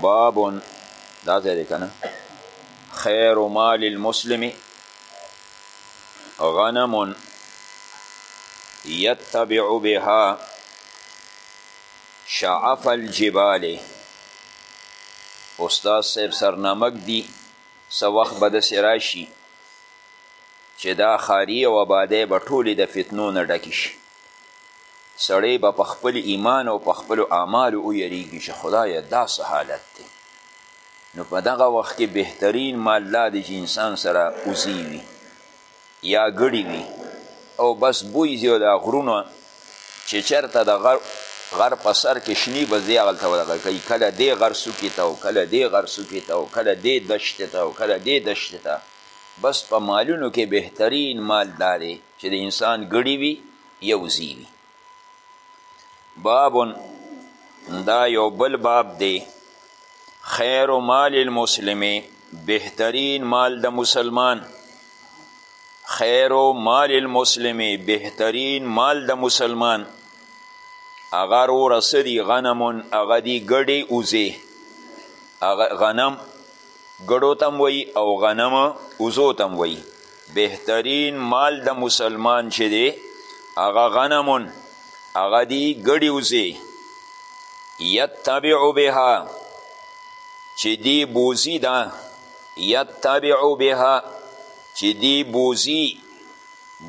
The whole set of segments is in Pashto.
باب دا ځای دی کنه خیر مال المسلم غنم یتبع بها شعف الجبال استاد صاحب سرنمک دی سو وخت به داسې راشي چې دا ښاري او آبادۍ به ټولې د فتنو نه ډکې شي سړی به په خپل ایمان او په خپلو اعمالو ویریږي چې خدایه دا څه حالت دی نو په دغه وخت کې بهترین مال دا دی چې انسان سره وزې وي یا ګړي وي او بس بوی ځي او دا غرونه چې چېرته د غر غر په سر کې شني به ځي هغلته به دغه کوي کله دې غر څوکې ته او کله دې غر څوکې ته او کله دې دشتې ته او کله دې دشتې ته بس په مالونو کې بهترین مال دا دی چې د انسان ګړي وي یو زی وي بابن دا یو بل باب دی خیر مال المسلمه بهترین مال د مسلمان خیر و مال المسلمی بهترین مال د مسلمان اغا رو رسدی غنمون اغا دی گڑی اوزی اغا غنم ګډو ته هم وایي او غنم وزو ته هم وایي بهترین مال د مسلمان چې دی هغه غنمون هغه دی ګډې وزې یتبع بها چې دی بوزي ده یتبع بها چې دی بوزي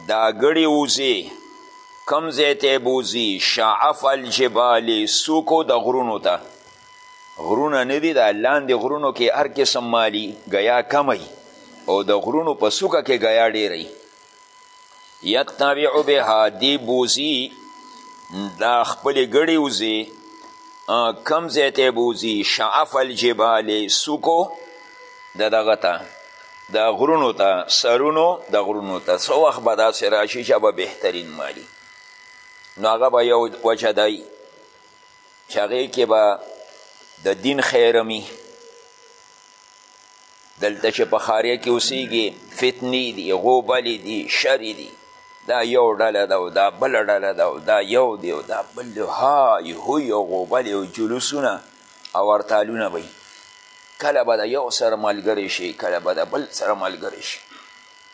دا ګړې وزې کم ځای ته بوزي شعف الجبال سوکو د غرونو ته غرونه نه دي دا لاندې غرونو کې هر قسم مالي ګیا کمه او د غرونو په سوکه کې ګیا ډېره یتبع بها دی بوزي دا خپلې ګړې وځي کم ځای ته بوزي شعف الجبال سوکو د دغه ته د غرونو ته سرونو د غرونو ته څه وخت به داسې راشي چې به بهترین مالي نو هغه به یو وجه دی چې هغې کې به د دین خیرمی دلته چې په ښاریه کې اوسیږي فتنې دي غوبلې دي شرې دي دا یو ډله ده او دا بله ډله ده او دا یو دی او دا بل دی های هوی او غوبلې او جلوسونه او ورتالونه به کله به د یو سره ملګری شي کله به د بل سره ملګری شي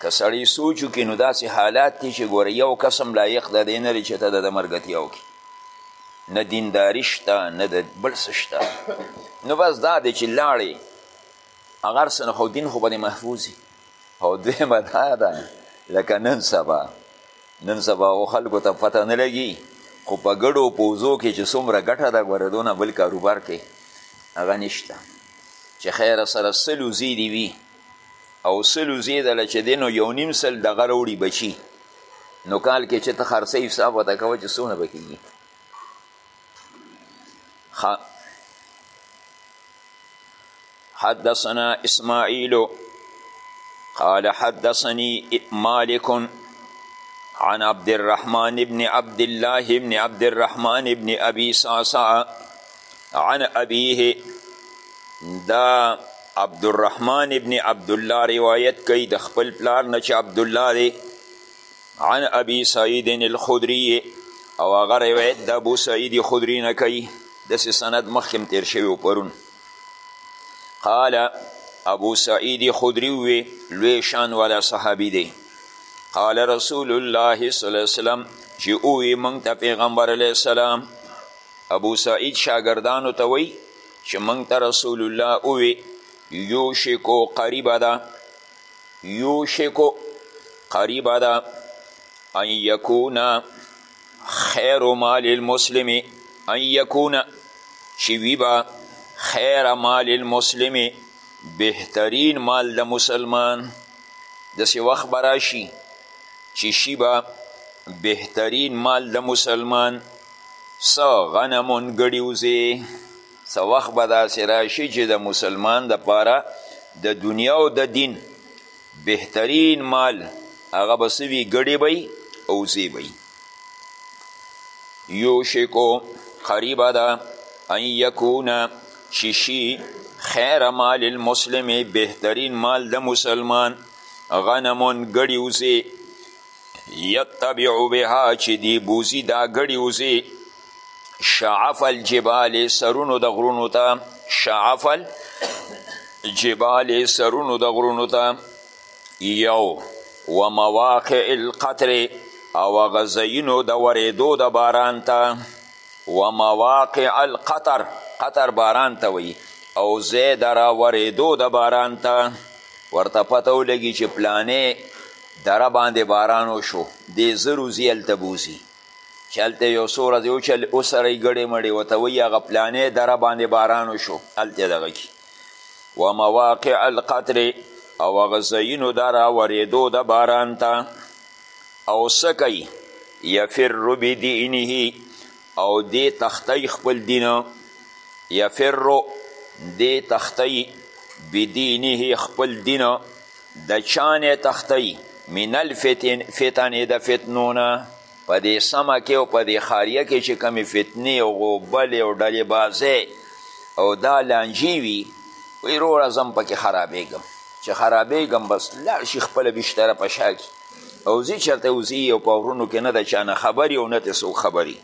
که سړی سوچ وکړي نو داسې حالات دي چې ګوره یو کس هم لایق د دی نه دی چې ته د ده ملګرتیا وکړي نه دینداري شته نه د بل څه شته نو بس دا دی چې لاړې هغه هر څه نه خو دین خو به دې محفوظ وي او دویمه دا ده لکه نن سبا نن سبا او خلکو ته پته نه لګي خو په ګډو پوزو کې چې څومره ګټه ده ګوره دونه بل کاروبار کې هغه نشته چې خیره سره سلو زیدي وي او سلو زیدله چې دی نو یو نیم سل دغه راوړي بچي نو کال کې چې ته خرڅه حساب ورته کوه چې څونه به کېږي حدثنا اسماعیل قال حدثني مالک عن عبد الرحمن بن عبد الله بن عبد الرحمن بن أبي صعصع عن ابیه دا عبدالرحمن ابن عبدالله روایت کوي د خپل پلار نه چې عبدالله دی عن ابي سعید الخدری او هغه روایت د ابو سعید خدری نه کوي داسې سند مخکې تیر شوی پرون قال ابو سعید خدری وی لوی شان والا صحابي دی قال رسول الله صلی الله علیه وسلم چې اوی مونږ ته پیغمبر علیه السلام ابو سعید شاګردانو ته وایي چې موږ ته رسول الله ووی یوشکو قریبه ده یوشکو قریبه ده ان یکونه خیر مال المسلم ان یکونه چې وي به خیر مال المسلم بهترین مال د مسلمان داسې وخت به راشي چې شي به بهترین مال د مسلمان څه غنمون ګړي وځي څه وخت به داسې راشي چې د مسلمان دپاره د دنیا او د دین بهترین مال هغه به څه وي ګړي به او وزې به یوشکو قریبه ده ان یکونه چې شي خیر مال المسلم بهترین مال د مسلمان غنمون ګړي وزې یتبع بها چې دی بوزي دا ګړي وزي شعف الجبال سرونو د غرونو ته شعف الجبال سرونو د غرونو ته یو و مواقع القطر او هغه ځایونو د ورېدو د باران ته و مواقع القطر قطر باران ته وایي او ځای د راورېدو د باران ته ورته پته ولګي چې پلانې دره باندې باران وشو دې زر وځي هلته بوځي چې هلته یو څو ورځې وچل وسرئ ګړې مړې ورته وایي هغه پلانې دره باندې باران وشو هلته دغه کي و مواقع القطر او هغه ځایونو د راورېدو د باران ته او څه کوي یفر بدینه او دې تختی خپل دین یفر دې تختی بدینه خپل دین د چا نه تښتئ من الفتن د فتنو نه په دې سمه کې او په دې ښاریه کې چې کومې فتنې او غوبلې او ډلې بازۍ او دا لانجې وي وایي وروره زه هم پکې خرابېږم چې خرابېږم بس لاړ شي خپله بشتره په شا کړي او ځي چېرته وځي او په غرونو کې نه د چا نه خبرې او نه ترې څوک خبرې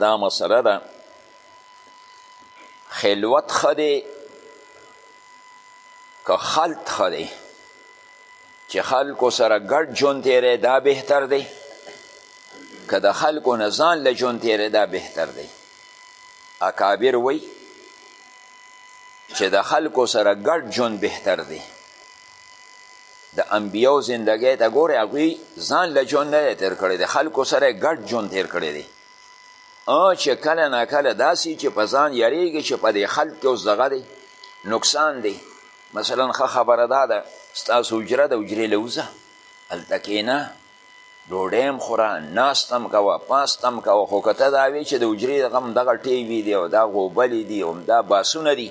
دا مسله ده خلوت ښه دی که خلط ښه دی چې خلکو سره ګډ ژوند تیری دا بهتر دی که د خلکو نه ځان له ژوند تیری دا بهتر دی اکابر وی چې د خلکو سره ګډ ژوند بهتر دی د انبیاو زندګۍ ته ګورې هغوی ځان له ژوند نه دی تېر کړی دی خلکو سره یې ګډ ژوند تېر کړی دی چې کله نا کله داسې چې په ځان یریږي چې په دې خلک کې اوس دغه دی نقصان دی مثلا ښه خبره دا ده ستاسو حجره د حجرې له وځه هلته کښېنه ډوډۍ هم خوره ناسته هم کوه پاسته هم کوه خو که ته دا وې چې د حجرې دغه همدغه ټی وي دی او دا غوبلې دي همدا باسونه دي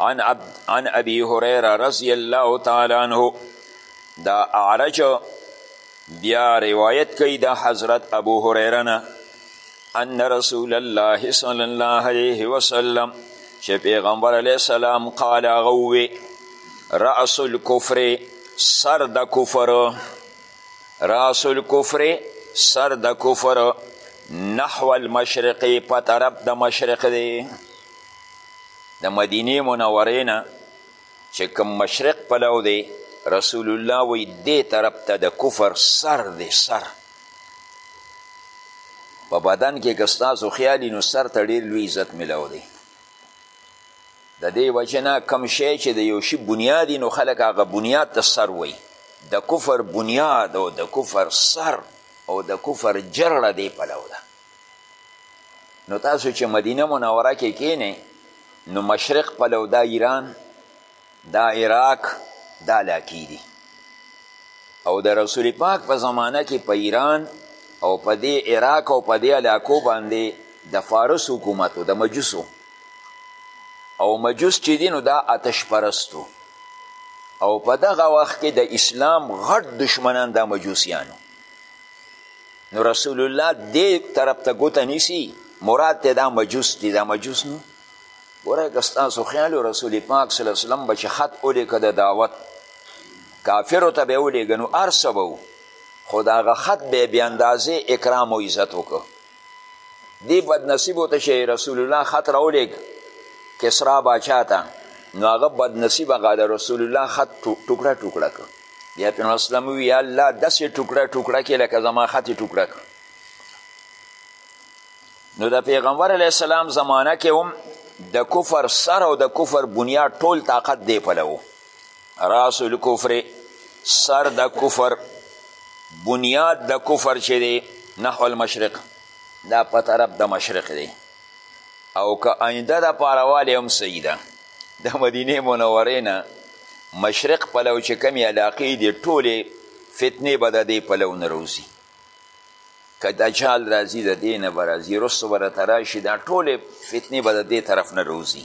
عن, عن ابي هريره رضي الله تعالى عنه دا اعرج بیا روایت کوي د حضرت ابو هريره نه ان رسول الله صلی الله علیه وسلم چې پیغمبر علیه السلام قال غوي رأس الكفر سر د کفر راس الكفر سر د کفر نحو المشرق په طرف د مشرق دی د مدینې منورې نه چې کوم مشرق پلو دی رسول الله وی دې طرف ته د کفر سر دی سر په بدن کې که ستاسو خیالي نو سر ته ډېر لوی عزت ملو دی د دې وجه نه کم شی چې د یو شي بنیادي نو خلک هغه بنیاد ته سر وی د کفر بنیاد او د کفر سر او د کفر جرړه دې پلو ده نو تاسو چې مدینه منوره کې کینې نو مشرق پلو دا ایران دا عراق دا علاقې دي او د رسول پاک په زمانه کې په ایران او په دې عراق او په دې علاقو باندې د فارس حکومت د مجوسو او مجوس چې دي نو دا آتش پرستو او په دغه وخت کې د اسلام غټ دشمنان دا مجوسیانو نو رسول الله دې طرف ته ګوته نیسي مراد ته دا مجوس دي دا مجوس نو ګوره که ستاسو خیال رسول پاک صلی الله وسلم به چې خط ولیکه د دعوت کافرو ته به یې ولیږه نو هر څه به خو د هغه خط به یې بې اندازې اکرام او عزت وکړو دې بدنصیبو ته چې رسول الله خط راولیږه کسرا باچا ته نو هغه بدنصیبه غاله رسول الله خط ټوکړه ټوکړه کړ بیا پی نو اسلام وی یا الله داسې ټوکړه ټوکړه کې لکه زما خطې ټوکړه کړ نو د پیغمبر علیه السلام زمانه کې هم د کفر سر او د کفر بنیاد ټول طاقت دی پلو راس الکفر سر د کفر بنیاد د کفر چې دی نحو المشرق دا په طرف د مشرق دی او که آینده د پاره والی هم صحیح ده د مدینه منورې نه مشرق پلو چې کمی علاقې دي ټولې فتنې به د دې پلو نه روزي که دجال راځي د دې نه به راځي رسو به راته راشي دا ټولې فتنې به د دې طرف نه روزي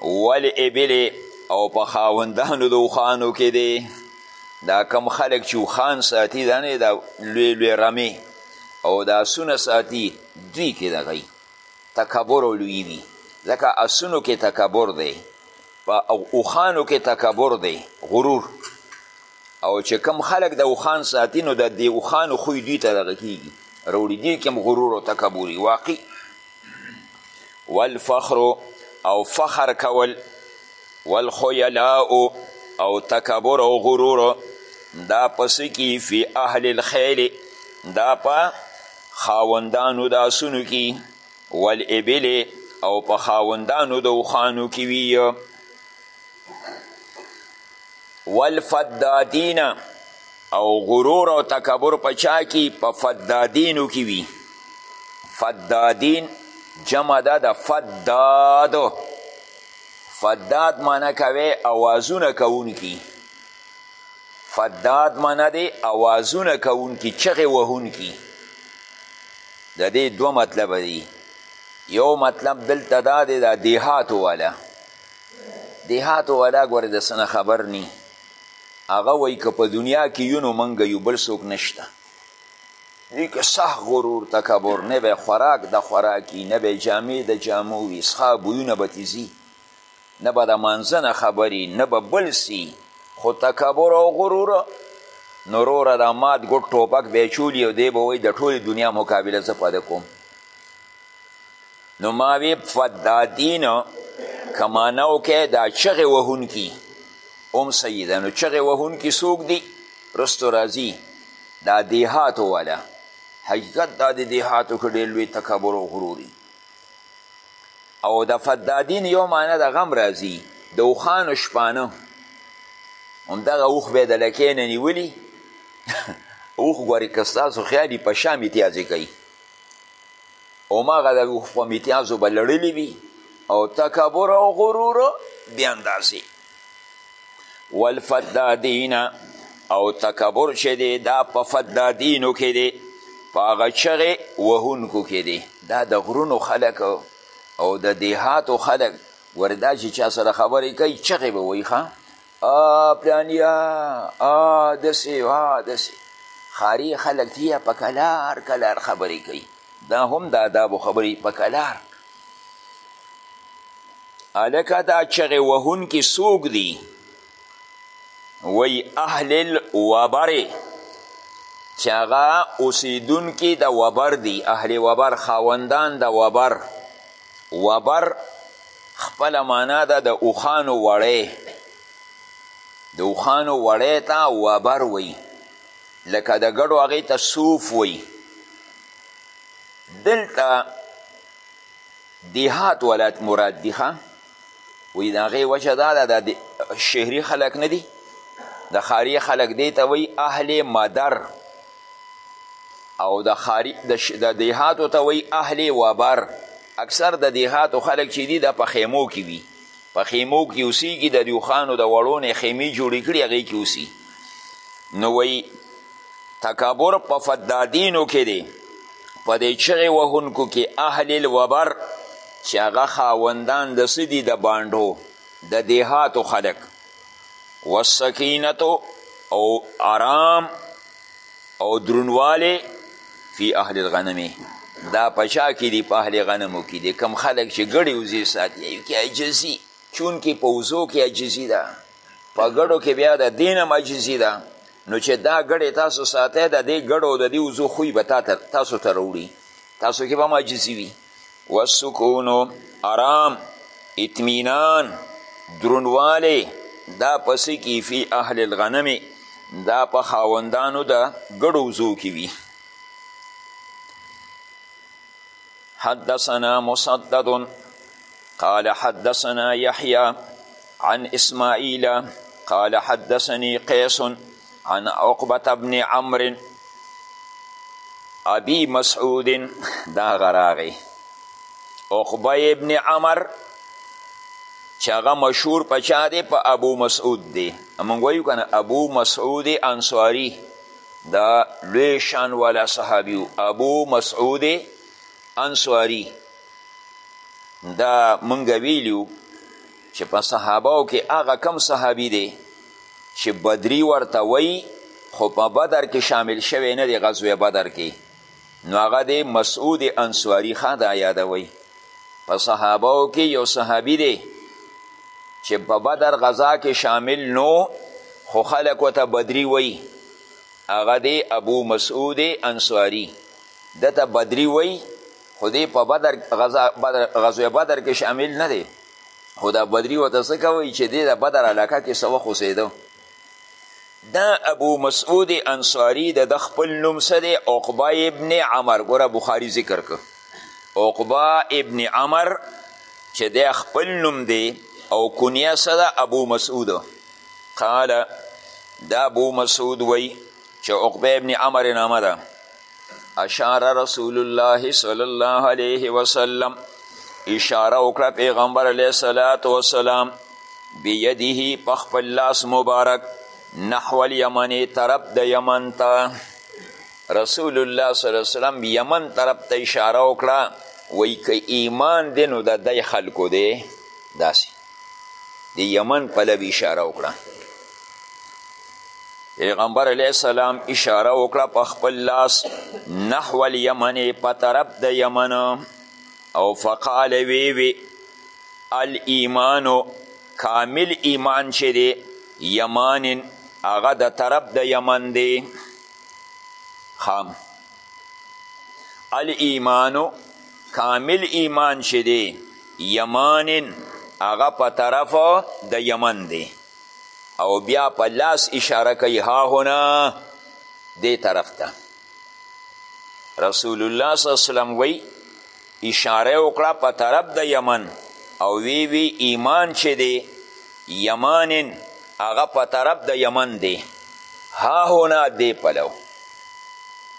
والابل او په خاوندانو د اوښانو کې دی دا کم خلک چې اوښان ساتي دا نه دا لوی لوی رمې او د اسونه ساتي دوی کې دغی تکبر او لوی وي ځکه اسونو کې تکبر دی په اوښانو کې تکبر دی غرور او چې کم خلک د اوخان ساتي نو د دې اوخانو خوی دوی ته دغه کیږي راوړي دي کې هم غرور او تکبوري واقعي والفخر او فخر کول والخیلاء او تکبر او غرور دا پس کی فی اهل الخیل دا په خاوندانو د اسونو کی والابل او په خاوندانو د اوښانو کی وی والفدادین او غرور او تکبر په چا کی په فدادینو کی وی فدادین جمع ده د فداد فداد معنی کوي اوازونه کوونکی فداد معنی دی اوازونه کوونکی چغې وهونکی د دې دوه مطلب دی یو مطلب دلته دا دی د دیهاتو والا دیهاتو والا ګوره د څه نه خبر نی هغه وایي که په دنیا کې یو نو موږ یو بل څوک نشته دوی که سخت غرور تکبر نه به خوراک د خوراکي نه به جامې د جامو وي څښا بویونه به تې ځي نه به د مانځه نه خبرې نه به بل سي خو تکبر او غرور نو روره دا مات ګوډ ټوپک به چولی او دی به وایي د ټولې دنیا مقابله زه په ده کوم نو ما وی فدادین که معنی وکړئ دا چغې وهونکي هم صحیح ده نو چغې وهونکي څوک دي رستو راځي دا دیهاتو والا حقیقت دا د دیهاتو کې ډېر لوی تکبر او غروري او د فدادین یو معنی د غم راځي د اوښانو شپانه همدغه اوښ به یې د لکې نه نیولي اوښ ګورې که ستاسو خیال په شا میتیازې کوي هماغه د روح په امتیازو به لړلي وي او تکبر او غرور بې اندازې والفدادین او تکبر چې دی دا په فدادینو کې دی په هغه چغې وهونکو کې دی دا د غرونو خلک او د دیهاتو خلک وردا چې چا سره خبرې کوي چغې به وایي ښه آ پلانیا آ دسې آ دسې ښاري خلک دي په کلار کلار خبرې کوي دا هم د آدابو خبرې په کلار هلکه دا چغې وهونکي څوک دي وی اهل الوبرې چې هغه اوسېدونکي د وبر دي اهل وبر خاوندان د وبر وبر خپله معنا ده د اوښانو وړی د اوښانو وړی ته وبر وی لکه د ګډو هغې ته صوف وی دلته دیهات ولایت مراد دي ښه وی د هغې وجه دا ده د شهري خلک نه دي د ښاري خلک دې ته وی اهل مدر او د خاری د دیهاتو ته وایي اهل وبر اکثر د دیهاتو خلک چې دي دا په خیمو کې وي په خیمو کې اوسیږي د دیوخانو د وړو نه خیمې جوړې کړي هغې کې اوسي نو وایي تکبر په فدادینو کې دی په دې چغې وهونکو کې اهل الوبر چې هغه خاوندان د څه دي د بانډو د دیهاتو خلک والسکینتو او آرام او درونوالی فی اهل الغنمی دا پچا کې دی په اهل غنمو کې دی کم خلک چې ګړې وزې ساتي کې عجزي چون کې په وزو کې عجزي ده په ګړو کې بیا د دین هم عجزي ده نو چې دا ګړې تاسو ساتئ د دې ګړو د دې وزو خوی به تاسو ته راوړي تاسو کې به هم عجزي وي والسکون ارام اطمینان درونوالی دا پس کی فی اهل الغنم دا په خاوندانو د ګډو وزو کی وی حدثنا مسدد قال حدثنا يحيى عن اسماعيل قال حدثني قيس عن عقبت ابن عمر ابي مسعود دا غراغي عقبه ابن عمر چې هغه مشهور په چا دی په ابو مسعود دی موږ وایو که نه ابو مسعود انصاري دا لوی شان والا صحابي ابو مسعود انصاري دا موږ ویلیو چې په صحابهو کې هغه کم صحابي دی چې بدري ورته وایي خو په بدر کې شامل شوی نه دی غزوه بدر کې نو هغه دی مسعود انصاري ښه دا یادوي په صحابهو کې یو صحابي دی چې په بدر غذا کې شامل نو خو خلک ورته بدري وایي هغه دی ابو مسعود انصاري ده ته بدري وایي خو دی په بدر غزوه بدر کې شامل نه دی خو دا بدري ورته ځکه وایي چې دی د بدر علاقه کې څه وخت اوسېده دا ابو مسعود انصاري د د خپل نوم څه دی عقبه ابن عمر ګوره بخاري ذکر که عقبه ابن عمر چې دی خپل نوم دی او کنیه څه ده ابو مسعود قال دا ابو مسعود وایي چې عقبه ابن عمر نامه ده اشاره رسول الله صلی الله علیه وسلم اشاره وکړه پیغمبر علیه الصلاة والسلام بیده په خپل لاس مبارک نحو الیمن طرف د یمن ته رسول الله صلی الله وسلم یمن طرف ته اشاره وکړه وایي که ایمان دی نو د دی خلکو دی داسې د یمن پلوي اشاره وکړه پیغمبر علیه السلام اشاره وکړه په خپل لاس نحو الیمن په طرف د یمن او فقال وی وی الایمان کامل ایمان چې دی یمان هغه د طرف د یمن دی خام الایمانو کامل ایمان چې دی یمانن هغه په طرف د یمن دی او بیا په لاس اشاره کوي ها هنا دې طرف ته رسول الله صلی الله علیه وسلم وی اشاره وکړه په طرف د یمن او وی وی ایمان چې دی یمانن هغه په طرف د یمن دی ها هنا دی پلو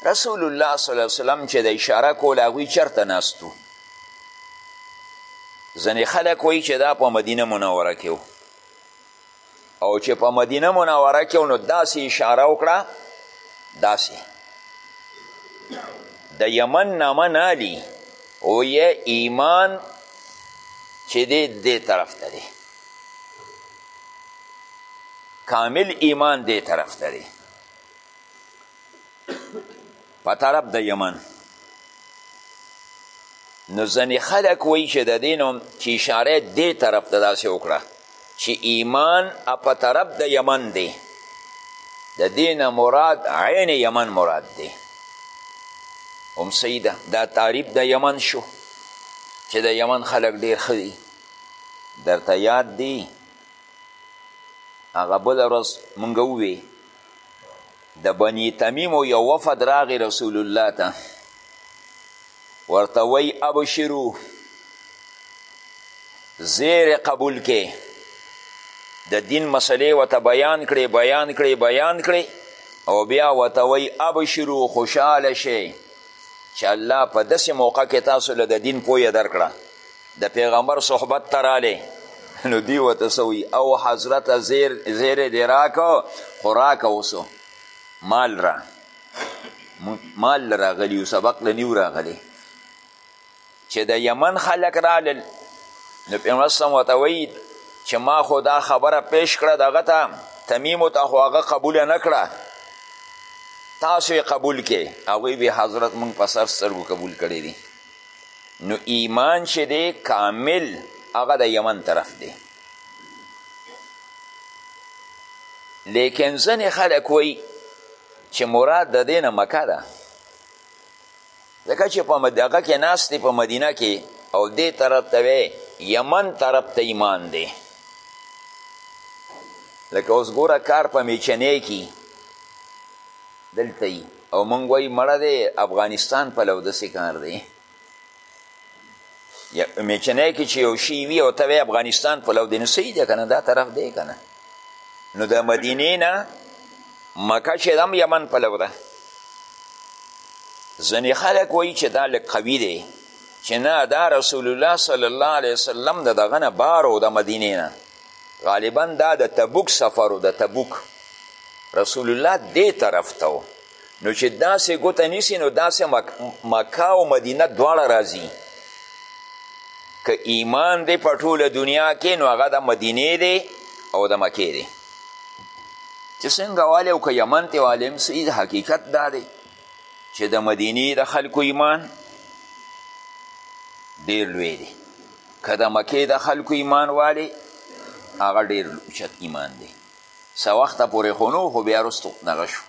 رسول الله صلی الله وسلم چې د اشاره کول هغوی چرته ناستو ځنې خلک وایي چې دا په مدینه منوره کې او چې په مدینه منوره کې نو داسې اشاره وکړه داسې د یمن نامه نالی او یې ایمان چې دی دې طرف ته دی کامل ایمان دې طرف ته دی په طرف د یمن نو ځنې خلک وایي چې د دې نو چې اشاره دې طرف ته داسې وکړه چې ایمان په طرف د یمن دی د دې نه مراد عین یمن مراد دی هم صحیح ده دا تعریف د یمن شو چې د یمن خلک ډېر ښه دي درته یاد دی هغه بله ورځ مونږ ووې د بني تمیمو یو وفد راغی رسول الله ته ورته وی ابشرو زیر قبول کې د دین مسلې وته بیان کړي بیان کړي بیان کړي او بیا وته وی ابشرو خوشحاله شئ چې الله په داسې موقع کې تاسو له د دین پویه درکړه د پیغمبر صحبت ته رالی نو دی ورته څه وایي او حضرته زیر زیری دې راکه خو راکه اوسو مال را مال له راغلی یو سبق له نیو راغلی چې د یمن خلک رالل نو پیغمبر سم ورته وایي چې ما خو دا خبره پیش کړه دغه ته تمیمو ته خو هغه قبوله نه کړه تاسو یې قبول کې هغوی به حضرت مونږ په سر سترګو قبول کړی دي نو ایمان چې دی کامل هغه د یمن طرف دی لیکن ځنې خلک وایي چې مراد د دې نه مکه ده ځکه چې په دغه کې ناست په مدینه کې او دې طرف ته وی یمن طرف ته ایمان دی لکه اوس ګوره کار په میچنې کې دلته او مونږ وایي مړه دی افغانستان پلو داسې کار دی میچنه کې چې یو شی وي او ته وایې افغانستان پلو دی نو صحیح دی که نه دا طرف دی که نه نو د مدینې نه مکه چې هم یمن پلو ده ځینې خلک وایي چې دا لږ قوي دی چې نه دا رسول الله صلی الله علیه وسلم د دغه نه بار و د مدینې نه غالبا دا د تبوک سفر و د تبوک رسول الله دې طرف ته و نو چې داسې ګوته نیسي نو داسې مک... مکه او مدینه دواړه راځي که ایمان دی په ټوله دنیا کې نو هغه د مدینې دی او د مکې دی چې څنګه والی او که یمن ته والی هم سي حقیقت دا دی چې د مدینې د خلکو ایمان ډېر لوی دی که د مکې د خلکو ایمان والې هغه ډېر اوچت ایمان دی څه وخته پورې خو نو خو بیا وروسته دغه شو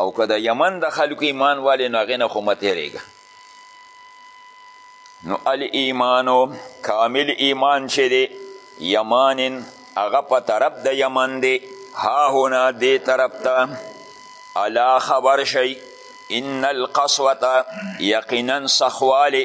او که د یمن د خلکو ایمان والې نو هغې نه خو مه تېرېږه نو الایمانو کامل ایمان چې دی یمانن هغه په طرف د یمن دی ها هنا دې طرف ته الا خبر شئ ان القصوة یقینا سخوالی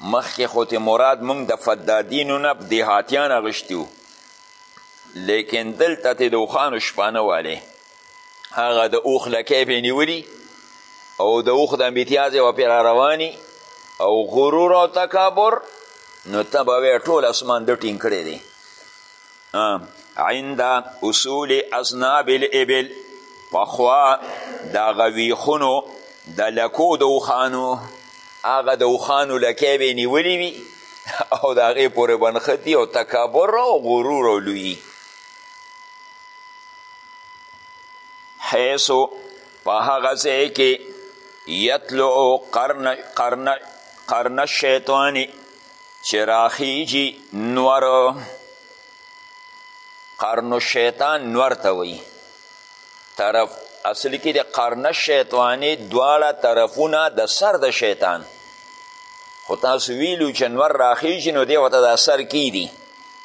مخکې خو ته مراد موږ د فدادینو نه دهاتیان اغشتي وو لیکن دلته ته د اوښانو شپانه والی هغه د اوښ لکۍ پې نیولي او د اوښ د امتیازې و پې را رواني او غرور او تکابر نو ته به وایې ټول اسمان ده ټینګ کړی دی عند اصول اذناب الابل پخوا د هغه ویښونو د لکو د اوښانو هغه د اوښانو لکې به یې نیولې وي او د هغې پورې به نښتي او تکبر او غرور او لویي حیثو په هغه ځای کې یطلعو قرن, قرن, قرن الشیطاني چې راخیجي نور قرن الشیطان نور ته وایي طرف اصل کې د قرن الشیطانې دواړه طرفونه د سر د شیطان خو تاسو ویلو چې نور راخیجي نو دی ورته د سر کی دي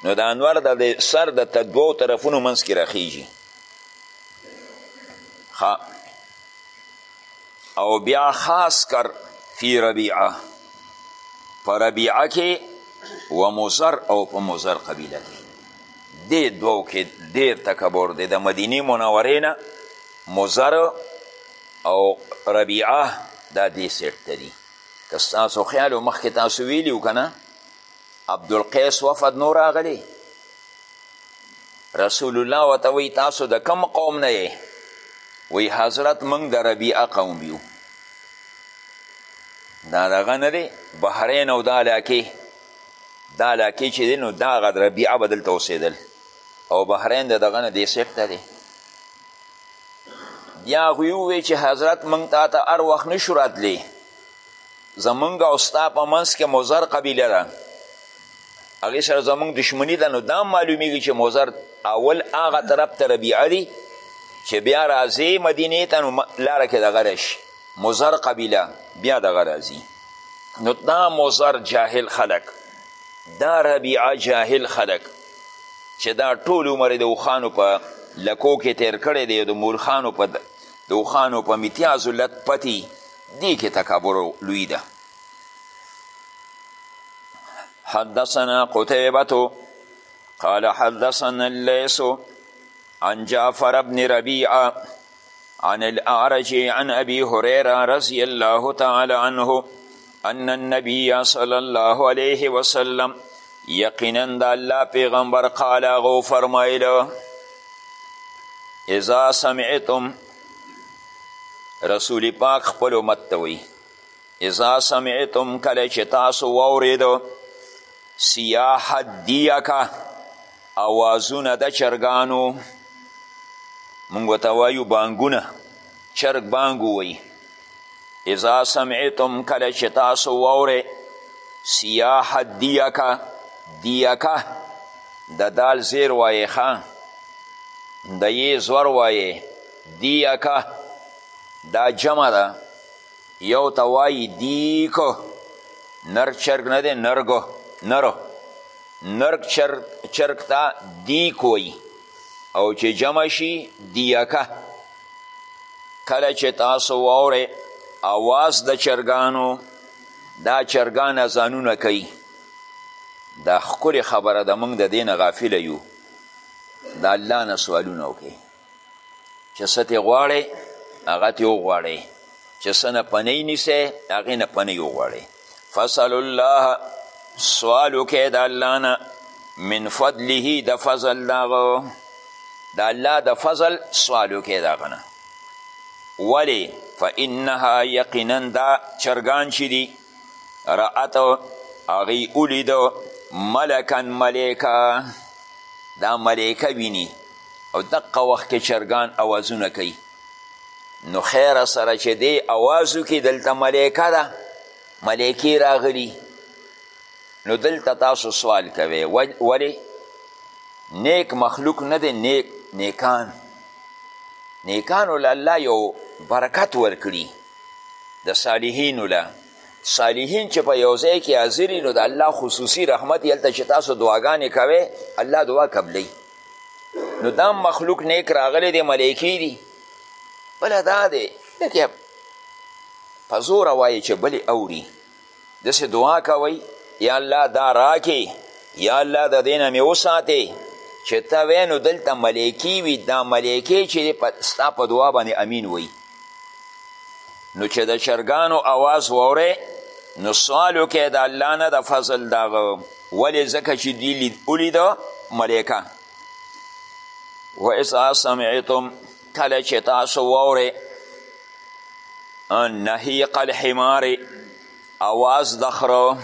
نو د انور د سر د دوو طرفونو منځ کې راخیجي ښه او بیا خاص کر فی ربیعه په ربیعه کې و مزر او په مزر قبیله کې دې دوو کې ډېر تکبر دی د مدینې منورې نه مزر او ربیعه دا دې سیټ ته دي که ستاسو خیال و مخکې تاسو ویلي که نه عبدالقیس وفد نو راغلی رسول الله ورته وایي تاسو د کم قوم نه یې وایي حضرت موږ د ربیعه قوم یو دا دغه نه دی بحرین او دا علاقې دا علاقې چې دی نو دا هغه ربیعه به دلته اوسېدل او بحرین د دغه نه دې سیټ ته دی بیا هغوی وویل چې حضرت موږ تا ته هر وخت نشو راتلی زمونږ او ستا په منځ کې مزر قبیله ده هغې سره زمونږ دشمني ده نو دا معلومیږي چې مزر اول هغه طرف ته ربیعه دي چې بیا راځې مدینې ته نو لاره کې دغه راشي مزر قبیله بیا دغه راځي نو دا مزر جاهل خلک دا ربیعه جاهل خلک چې دا ټول عمر د اوخانو په لکو کې تیر کړی دی د مورخانو په د اوخانو په متیازو لت پتی دي کې تکبر لوی ده حدثنا قتيبة قال حدثنا الليس عن جعفر بن ربيعة عن الأعرج عن أبي هريرة رضي الله تعالى عنه أن النبي صلى الله عليه وسلم یقینا د الله پیغمبر قال غو فرمایله اذا سمعتم رسول پاک خپل امت ته وی اذا سمعتم کله چې تاسو واوریدو سیاح دیکه اوازونه د چرګانو مونږ ته وایو بانګونه چرګ بانګ ووایي اذا سمعتم کله چې تاسو واورئ سیاح دیکه دیکه د دال زیر وایې ښه د یې زور وایې دیکه دا جمع ده یو ته وایي دیکو نر چرګ نه دی نرګو نرو نرګ چرګ چرګ ته دیک وایي او چې جمع شي دیکه کله چې تاسو واورئ اواز د چرګانو دا چرګان اذانونه کوي دا ښکلې خبره ده موږ د دې نه غافله یو د الله نه سوالونه وکړئ چې څه ترې غواړئ هغه ترې وغواړئ چې څه نه پنۍ نیسئ هغې نه پنۍ وغواړئ فصل الله سوال وکړئ د الله نه من فضله د فضل د هغه د الله د فضل سوال وکړئ د هغه نه ولې فانها یقینا دا چرګان چې دي رأت هغوی ولید ملکا ملیکه دا ملیکه ویني او دقه وخت کې چرګان اوازونه کوي نو خیر سره چې دی اواز وکړي دلته ملایکه ده ملایکې راغلي نو دلته تاسو سوال کوئ ولې نیک مخلوق نه دی نیک نیکان نیکانو له الله یو برکت ورکړي د صالحینو له صالحین چې په یو ځای کې حاضر نو د الله خصوصي رحمت هلته چې تاسو دعاګانې کوئ الله دعا قبلوي نو دا مخلوق نیک راغلی دی ملایکې دي بله دا دی لکه په زوره وایي چې بلې اوري داسې دعا کوئ یا الله دا راکې یا الله د دې نه مې وساتې چې ته وې نو دلته ملایکې وي دا ملایکې چې ستا په دعا باندې امین وایي نو چې د چرګانو اواز وورې نو سوال وکړي د الله نه د فضل دغه ولې ځکه چې دی لید ولیده ملایکه و اذا سمعتم کله چې تاسو وورې نهیق الحمار اواز د خره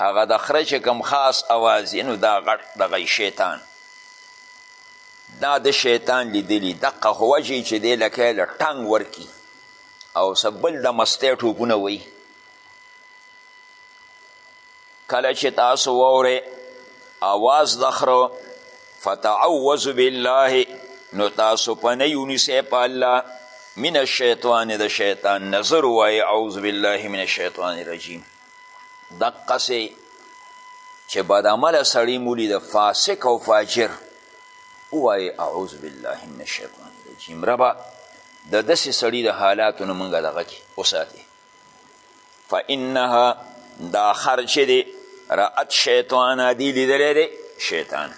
هغه د خره چې کوم خاص اواز نو دا غټ دغه شیطان دا د شیطان لیدلی دقه خو وژي چې دی لکه له ټنګ ورکي او څه بل د مستۍ ټوپونه وایي کله چې تاسو واورئ اواز د خره فتعوذ بالله نو تاسو پنۍ ونیسئ په الله من الشیطان د شیطان نظر وایي اعوذ بالله من الشیطان الرجیم دقسې چې بدعمله سړی مولی د فاسق او فاجر ووایې اعوذ بالله من الشیطان الرجیم ربه د داسې سړي د حالاتو نه موږ دغه کې وساتې فانها دا خر چې دی رأت شیطانا دی لیدلی دی شیطان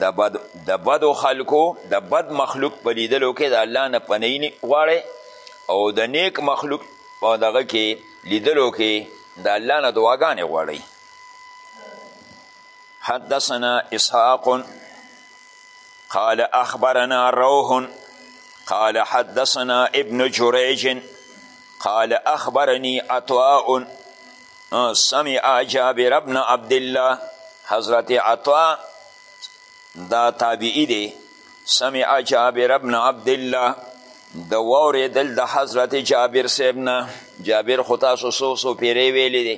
د بد د بدو خلکو د بد مخلوق په لیدلو کې د الله نه پنهی غواړی او د نیک مخلوق په دغه کې لیدلو کې د الله نه دعاګانې غواړی حدثنا اسحاق قال اخبرنا روح قال حدثنا ابن جريج قال اخبرني عطاء سمع جابر ابن عبدالله حضرت عطا دا تابعی دی سمع جابر ابن عبدالله د واورېدل د حضرت جابر صاحب نه جابر خو تاسو څو څو پیرې ویلی دی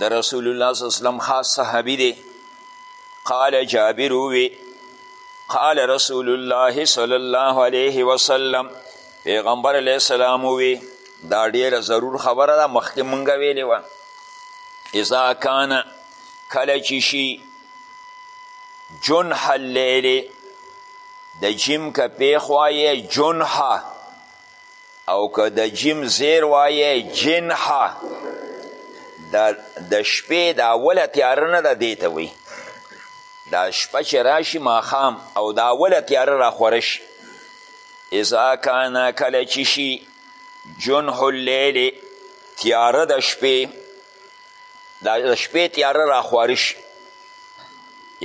د رسول الله صلی وسلم خاص صحابي دی قال جابر وی قال رسول الله صلی الله علیه وسلم پیغمبر علیه السلام ووی دا ډیره ضرور خبره ده مخکې مونږ ویلې وه اذا کان کله چې شي جنح اللیل د جیم که پیخ وایې جنحه او که د جیم زیر وایې جنحه د شپې د اوله تیاره نه ده دې ته وایي دا شپه چې راشي ماښام او دا اوله تیاره راخوره شي اذا کان کله چې شي جنح اللیل تیاره د شپې د شپې تیاره راخواره شي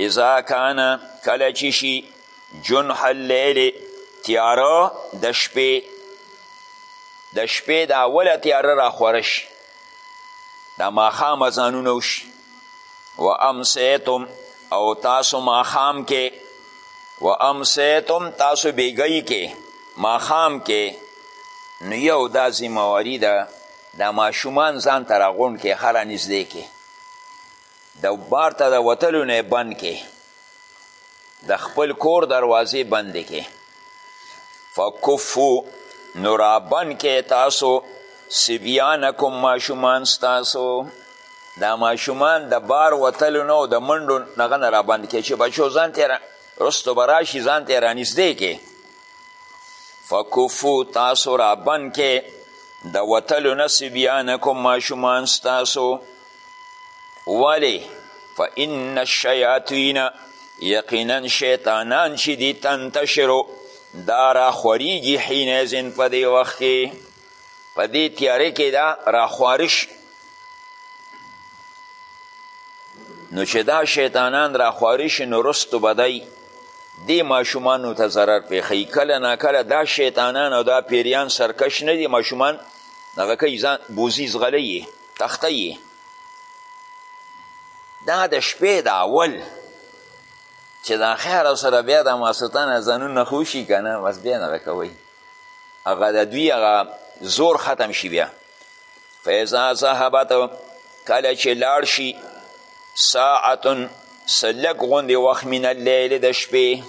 اذا کان کله چې شي جنح اللیل تیاره د شپې د شپې د اوله تیاره راخواره شي د ماښام اذانونه وشي و امسیتم او تاسو ماخام کې و امسیتم تاسو بیګی کې ماخام کې نو یو دا زمواري ده دا ماشومان ځان ته راغونډ کې ښه رانږدې کې د بار ته د وتلو نه بند کې د خپل کور دروازې بندې کې فکفو نو رابند کې تاسو سبیانکم ماشومان ستاسو دا ماشومان د بار وتلو نه او د منډو نغه نه رابند کې چې بچو ځان ته رستو به راشي ځان ته رانږدې کې فکفو تاسو رابند کې د وتلو نه سبیانکم ماشومان ستاسو ولی فان الشیاطین یقینا شیطانان چې دي تنتشرو دا راخوریږي حینیزن په دې وخت کې په دې تیارې کې دا راخوارش نو چې دا شیطانان را خواري شي نو رستو به دی دې ماشومانو ته ضرر پېښوي کله ناکله دا شیطانان او دا پیریان سرکش نه دي ماشومان دغه کوي ځان بوزي ځغلوي تخته یې دا د شپې د اول چې دا خیر او سره بیا د ماسوتان ځانونه خوشي که نه بس بیا دغه کوئ هغه د دوی هغه زور ختم شي بیا فاذا ذهبت کله چې لاړ شي ساعتن څه لږ غوندې وخت من اللیل د شپې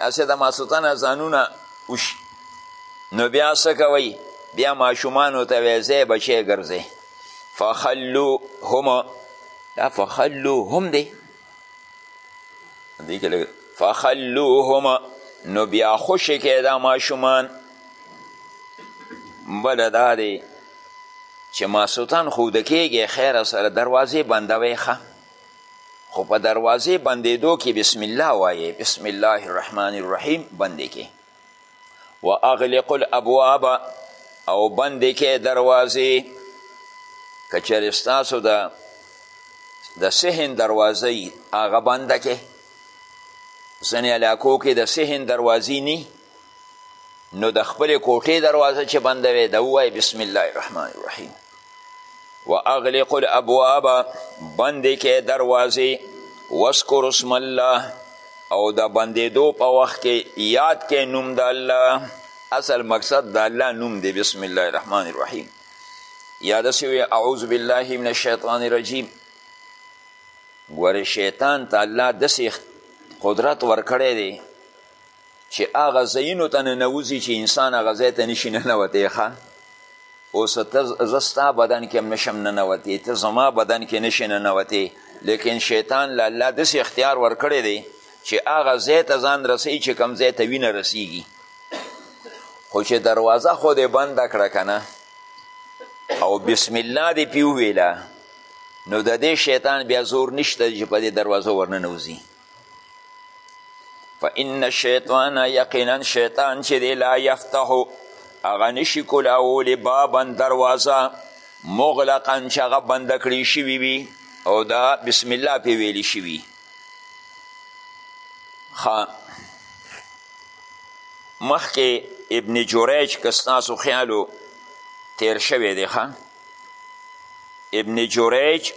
هسې د ماسوتن اذانونه وشي نو بیا څه کوئ بیا ماشومانو ته وایي ځای بچی ګرځئ فخلو هم دا فخلو هم دی فخلو هم نو بیا خوشې که دا ماشومان بله دا دی چې ماسوتن خو د کېږي خیره سره دروازې بندوي ښه خو په دروازې بندېدو کې بسم الله وایې بسم الله الرحمن الرحیم بندې کې و اغلق الابواب او بندې کې دروازې که چېرې ستاسو د د سهن دروازه یي هغه بنده کې ځینې علاقو کې د سهن دروازې نی نو د خپلې کوټې دروازه چې بنده وي د ووایي بسم الله الرحمن الرحیم و اغلق الابواب بندې کې دروازې وسکر اسم الله او د بندېدو په وخت کې یاد کې نوم د الله اصل مقصد د الله نوم دی بسم الله الرحمن الرحیم یا داسې وی اعوذ بالله من الشیطان الرجیم ګورې شیطان ته الله داسې قدرت ورکړی دی چې هغه ځایونو ته ننوځي چې انسان هغه ځای ته نشي ننوتی ښه اوس ته زه ستا بدن کې هم نشم ننوتی ته زما بدن کې نشي ننوتی لیکن شیطان له الله داسې اختیار ورکړی دی چې هغه ځای ته ځان رسوي چې کوم ځای ته وینه رسیږي خو چې دروازه خو دې بنده کړه که نه او بسم الله دې پې وویله نو د دې شیطان بیا زور نشته چې په دې دروازه ورننوځي فان الشیطان یقینا شیطان چې دی لا یفتحو هغه نشي کولاولی بابا دروازه مغلقا چې هغه بنده کړی شوي وي او دا بسم الله پې ویلی شوي مخکې ابن جریج که ستاسو خیالو تیر شوی دی ښه ابن جریج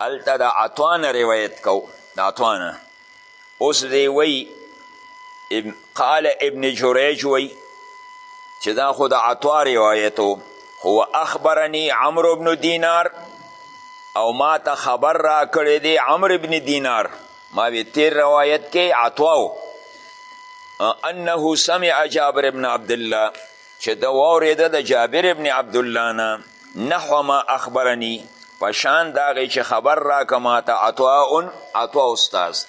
هلته د عطا نه روایت کو د عطا نه اوس دی وی قال ابن جریج وی چې دا خو د عطا روایتو هو اخبرنی عمرو بن دینار او ما ته خبر را کړی دی عمرو بن دینار ما وی تیر روایت کې عطاو انه سمع جابر بن عبدالله چې ده واورېده د جابر ابن عبدالله نه نحو ما اخبرني په شان د هغې چې خبر راکه ماته عطاء عطا استاذ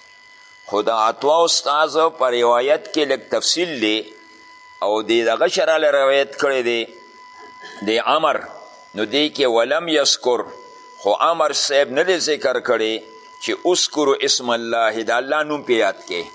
خو د عطا استاذ په روایت کې لږ تفصیل دی او دی دغه شراله روایت کړی دی د عمر نو دی کې ولم یذکر خو عمر صاحب نه دی ذکر کړی چې اسکرو اسم الله د الله نوم پې یاد کې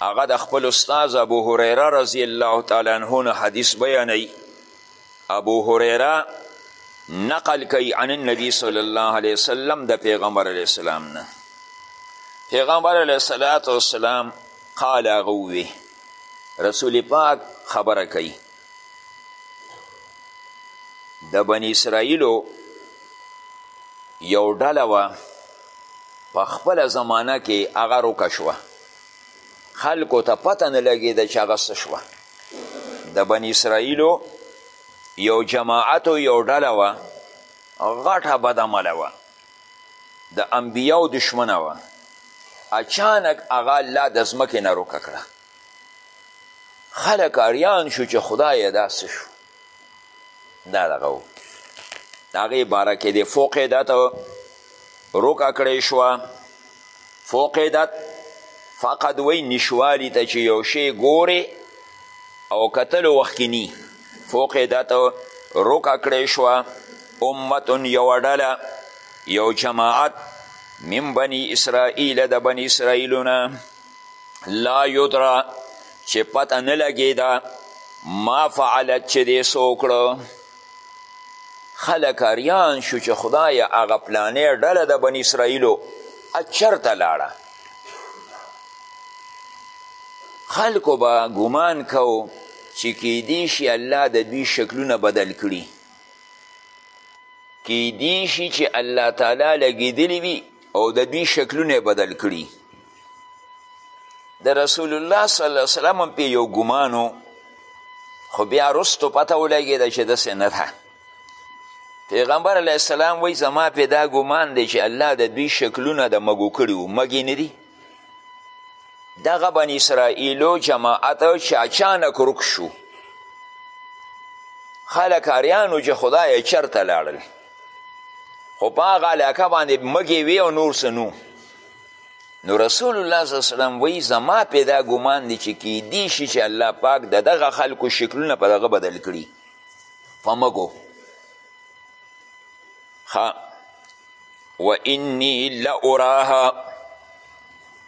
هغه د خپل استاد ابو هريره رضی الله تعالی عنه نه حدیث بیانوي ابو هريره نقل کوي عن النبي صلی الله علیه وسلم د پیغمبر علیه السلام نه پیغمبر علیه الصلاة والسلام قال هغه ووی رسول پاک خبره کوي د بني اسرائیلو یو ډله وه په خپله زمانه کې هغه روکه شوه خلکو ته پته نه لګېده چې هغه څه شوه د بني اسرائیلو یو جماعت او یو ډله وه غټه بدعمله وه د انبیاو دشمنه وه اچانک هغه الله د ځمکې نه روکه کړه خلک اریان شو چې خدایه دا څه شو دا دغه و د هغې باره کې د فوقیدت روکه کړی شوه فوقیدت فقد وی نشوالی ته چې یو شی ګورې او کتلو وخت کې نی فوقیدت روکه کړی شوه امت یوه ډله یو جماعت من بني اسرائیل د بني اسرائیلونه لا یدرا چې پته نه لګېده ما فعلت چې دې څه وکړه خلک اریان شو چې خدایه هغه پلانې ډله د بني اسرائیلو چرته لاړه خلکو به ګمان کو چې کیدی شي الله د دوی شکلونه بدل کړي کیدی شي چې الله تعالی لګېدلی وي او د دوی شکلونه بدل کړي د رسول الله صلی الله علیه وسلم پې یو ګمانو خو بیا رستو پته ولګېده چې داسې نه ده پیغمبر علیه السلام وایي زما پې دا ګمان دی چې الله د دوی شکلونه د مګو کړي وو مګې نه دي دغه بن اسرائیلو جماعت چې اچانک رک شو خلک اریانو چې خدای چرته لاړل خو په هغه علاقه باندې مږې وې او نور څه نو نو رسول الله صلی الله علیه وسلم وایي زما پیدا ګمان دی چې کیدی شي چې الله پاک د دغه خلکو شکلونه په دغه بدل کړي په مږو ښه و انی لاراها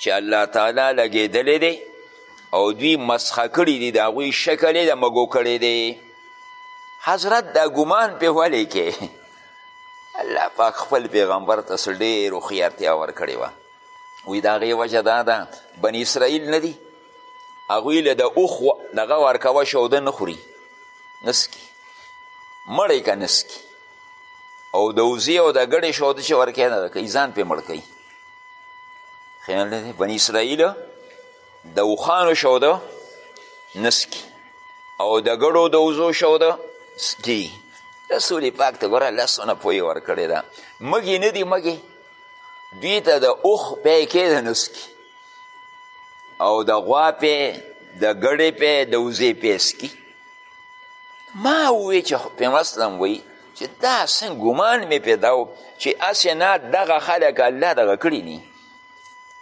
چې الله تعالی لګېدلی دی او دوی مسخه کړي دي د هغوی شکل یې د مګو کړی دی حضرت دا ګمان پې ولې کې الله پاک خپل پیغمبر ته څه ډېر هوښیارتیا ورکړې وه وی د هغې وجه دا ده بني اسرائیل نه دي هغوی له د اوښ دغه ورکوه شي او ده نه خوري نه څکي مړی که نه څکي او د وزې او د ګډې شوده چې ورکوي نه ده کوي ځان پرې مړ کوي خیال دی بني اسرائیل د اوښانو شوده نه څکي او د ګډو د وزو شوده څکي رسول پاک ته ګوره لاسونه پوی ورکړې ده مګې نه دي مګې دوی ته د اوښ پی کې د نسکي او د غوا پی د ګړې پی د وزې پی سکي ما ووی چې پیغمبر اسلام وایي چې دا څنګه ګمان مې پیدا و چې هسې نه دغه خلک الله دغه کړي دي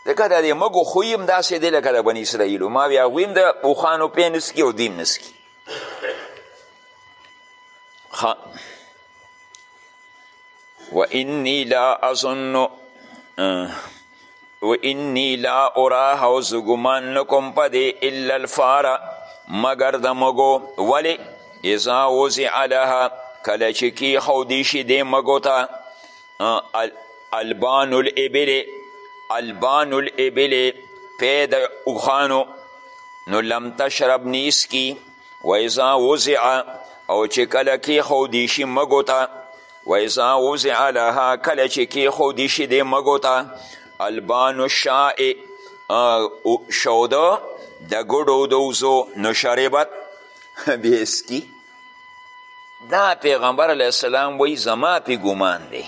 ځکه دا د مږو خوی هم داسې دی لکه د بني اسرائیلو ما وی هغوی هم د اوښانو پی نسکي او دوی هم نسکي و انی لا اظن و انی لا اراه او زه ګمان نه کوم په دې الا الفاره مګر د مګو ولې اذا وضع لها کله چې کیښودی شي دې مګو ته البان الابل البان الابل پی د اوښانو نو لم تشرب نیسکی و اذا وزع او چې کله کې خو دی شي مګو ته و اذا وزع لها کله چې کې خو دی شي دی مګو ته البان الشاء شوده د ګډو دوزو نو شربت بیسکی دا پیغمبر علیه السلام وی زما پی ګمان دی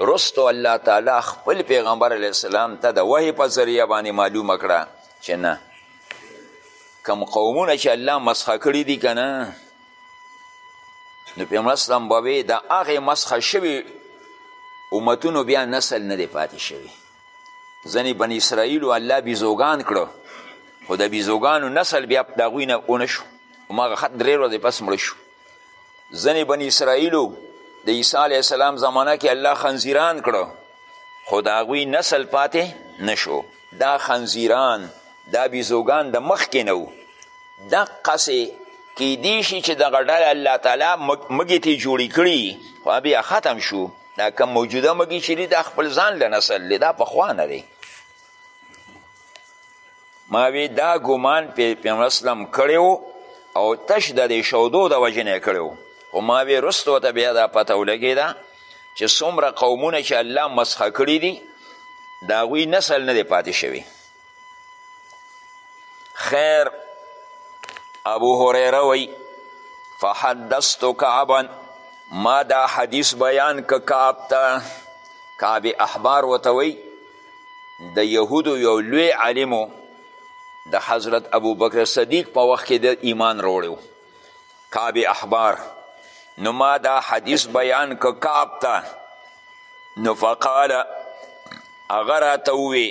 رستو الله تعالی خپل پیغمبر علیه السلام ته د وحی په ذریعه باندې معلومه کړه چې نه کم قومونه چې الله مسخه کړي دي که نه نو پیغمبر اسلام به وی د هغې مسخه شوي امتونو بیا نسل نه دی پاتې شوی ځینې بن اسرائیلو الله بیزوګان کړو خو د بیزوګانو نسل بیا د هغوی نه ونه شو هماغه خط درې ورځې پس مړه شو ځینې بني اسرائیلو د عیسی علیه السلام زمانه کې الله خنزیران کړو خو د هغوی نسل پاتې نشو دا خنزیران دا بیزوګان د مخکې نه وو دقسې کیدی شي چې دغه ډله الله تعالی مږې ترې جوړې کړي خو بیا ختم شو دا کوم موجوده مږي چې دي دا خپل ځان له نسل دی دا پخوا نه دی ما وی دا ګمان پی پیغمبر اسلام کړیو او تش د دې شودو د وجې نه کړیو خو ما وی رستو ته بیا دا پته ولګېده چې څومره قومونه چې الله مسخه کړي دي د هغوی نسل نه دی پاتې شوی خیر ابو هریره وی فحدثت کعبا ما دا حدیث بیان که کعب ته کعب احبار وته وی د یهودو یو لوی عالم د حضرت ابوبکر صدیق په وخت کې د ایمان روړی و کعب احبار نو ما دا حدیث بیان که کعب ته نو فقال هغه راته ووی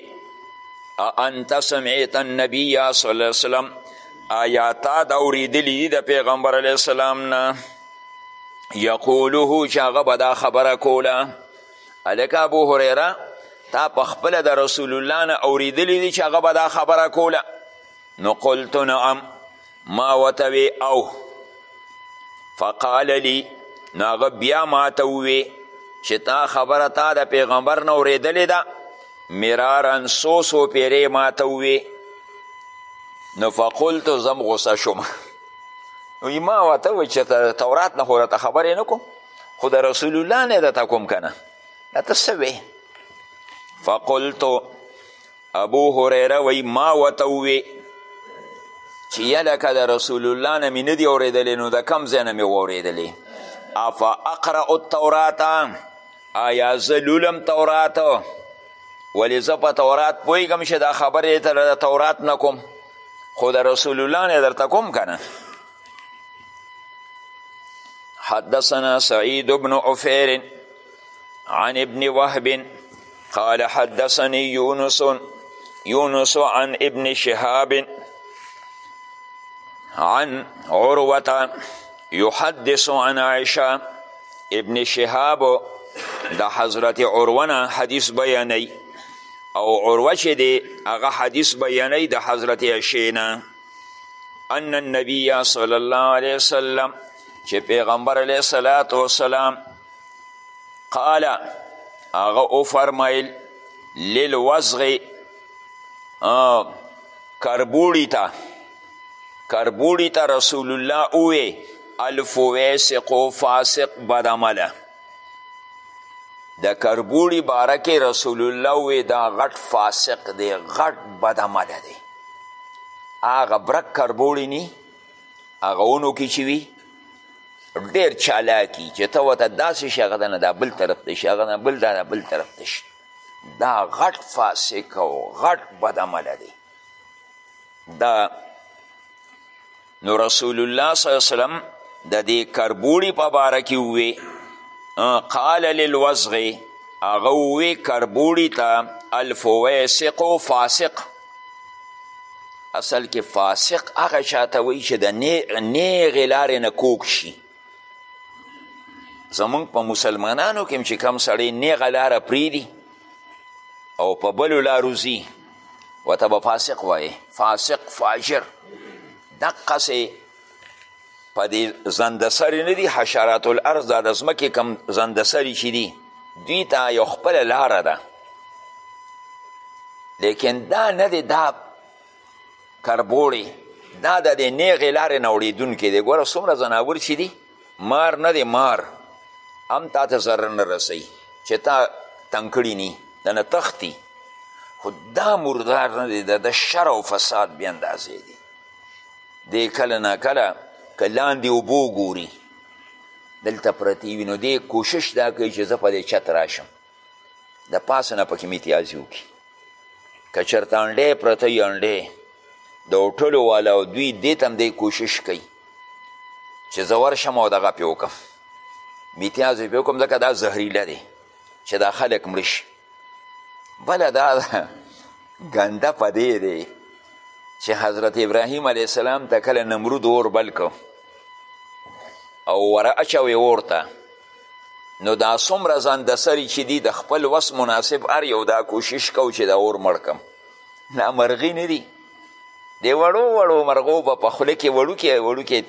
انت سمعت النبی صلی الله علیه وسلم آیا تا دا اوریدلی دی د پیغمبر علیه السلام نه یقوله چې هغه به دا خبره کوله هلکه ابو هریره تا په خپله د رسول الله نه اوریدلی دي چې هغه به دا خبره کوله نو قلت نعم ما ورته وی او فقال لي نو هغه بیا ماته ووی چې تا خبره تا د پیغمبر نه اوریدلې ده مرارا څو څو پیرې ماته ووی نو فقلت زم غصه شوم وی ما ورته ووی چې تورات نه خو راته خبرې نه کوم خو د رسول الله نه درته کوم که نه دا ته څه وې فقلتو ابو هریره وی ما ورته ووې چې یلکه د رسول الله نه مې نه دي اورېدلې نو د کم ځای نه مې واورېدلې افا اقرأ التورات آیا زه لولم تورات ولې زه په تورات پوهېږم چې دا خبرې ته د تورات نه کوم خو د رسول الله نه درته کوم که نه حدثنا سعيد بن عفير عن ابن وهب قال حدثني يونس يونس عن ابن شهاب عن عروة يحدث عن عائشة ابن شهاب د حضرت عروه حدیث بیانوي او عروه چې دی هغه حدیث بیانوي د حضرت عائشې نه ان النبی صلی الله علیه وسلم چې پیغمبر علیه صلات وسلام قال هغه او فرمایل للوزغ کربوړی ته کربوړی ته رسول الله اوې الفویسق فاسق بدعمله د کربوړي باره کې رسول الله وی دا غټ فاسق دی غټ بدعمل دی هغه برک کربوړي نی هغه اونو کې چې وي ډېر چالاکي چې ته ورته داسې شي هغه نه دا بل طرف ته شي هغه نه بل دا بل طرف ته شي دا غټ فاسق او غټ بدعمله دی دا نو رسول الله صلی الله علیه وسلم د دې کربوړي په باره کې ووې قال للوزغ هغه ووې کربوړي ته الفویسق فاسق اصل کې فاسق هغه چاته وایي چې د نیغې لارې نه کوږ شي زمونږ په مسلمانانو کې چې کم سړی نیغه لاره پریدي او په بلو لارو ځي وته به فاسق وایې فاسق فاجر دقسې په دې زندسرې نه دي حشرات الارض دا د ځمکې کم زندسرې چې دي دوی ته یو خپله لاره ده لیکن دا نه دی دا کربوړی دا د دې نیغې لارې نه اړېدونکی دی ګوره څومره ځناور چې دي مار نه دی مار هم تا ته ضرر نه رسوي چې تا تنګ کړي نی دنه تختی خو دا مردار نه دی د شر او فساد بې اندازې دی دی کله نا کله که لاندې اوبه وګوري دلته پرتې وي نو دی کوشش دا کوي چې زه په دې چت راشم د پاسه نه پکې میتیازي وکړي که چېرته انډی پرته وي انډی د هوټلو والا او دوی دې ته هم دی کوشش کوي چې زه ورشم او دغه پې وکړم میتیاز پې وکړم ځکه دا زهریله دی چې دا خلک مړه شي بله دا ګنده په دې دی چې حضرت ابراهیم علیه السلام ته کله نمرود اور بل کو او وره اچوې اور ته نو دا څومره ځان د سری چې دي د خپل وس مناسب هر یو دا کوشش کو چې دا اور مړ کم دا مرغی نه دي د وړو وړو مرغو به په خوله کې وړوکی وړوکی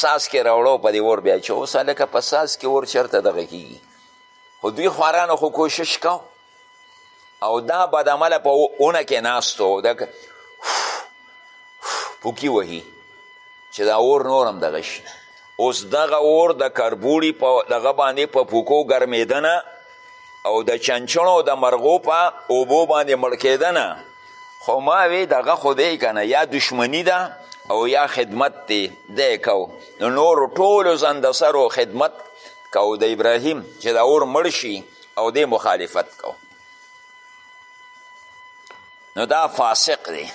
ساس کې راوړو په دې اور بیا چې اوس هلکه په ساس کې اور چېرته دغه کېږي خو دوی خوارانو خو کوشش کو او دا بدعمله په اونه کې ناست و د پوکي وهي چې دا اور نور هم دغه شي اوس دغه اور د کربوړي په دغه باندې په پوکو ګرمېدنه او د چنچڼو او د مرغو په اوبو باندې مړ کېدنه خو ما وی دغه خو دی که نه یا دشمني ده او یا خدمت دی دی کو نو نورو ټولو زندسرو خدمت کو د ابراهیم چې د اور مړ شي او دی مخالفت کو نو دا فاسق دی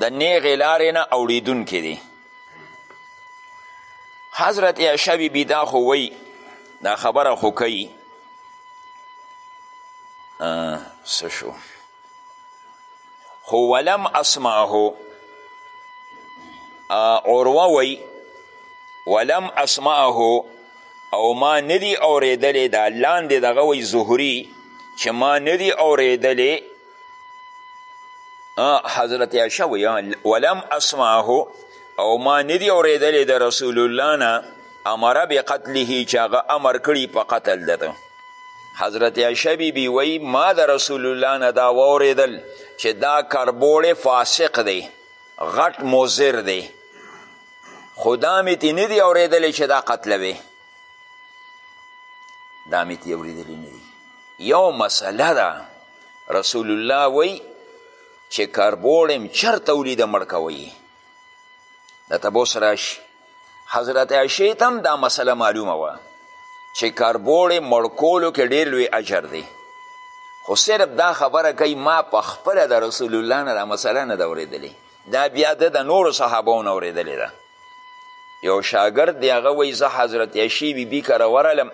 د نیغې لارې نه اوړېدونکی دی حضرت عایشه بیبي دا خو وایي دا خبره خو کوي څه شو خو ولم اسمعه عروه وایي ولم اسمعه او ما ندی اوریدلی دا لاندې دغه وی زهری چې ما ندی اوریدلی حضرت عائشه وی ولم اسمعه او ما ندی اوریدلی د رسول الله نه امر بقتله چې هغه امر کړي په قتل دته حضرت عائشه بی بی وی ما د رسول الله نه دا واوریدل چې دا کربوړی فاسق دی غټ مضر دی خو دا مې تې نه دي اورېدلی چې دا قتلوې دا مې تې اورېدلی نه دي یو مسله ده رسول الله وی چې کربوړم چرته ولید مړ کوي د تبوس راشي حضرت عایشه ته هم دا مسله معلومه وه چې کربوړې مړ کولو کې ډېر لوی اجر دی خو صرف دا خبره کوي ما په خپله د رسول الله نه دا مسله نه ده اورېدلې دا بیا ده د نورو صحابو نه اورېدلې ده یو شاګرد دی هغه وایي زه حضرت عشی بي بي کره ورغلم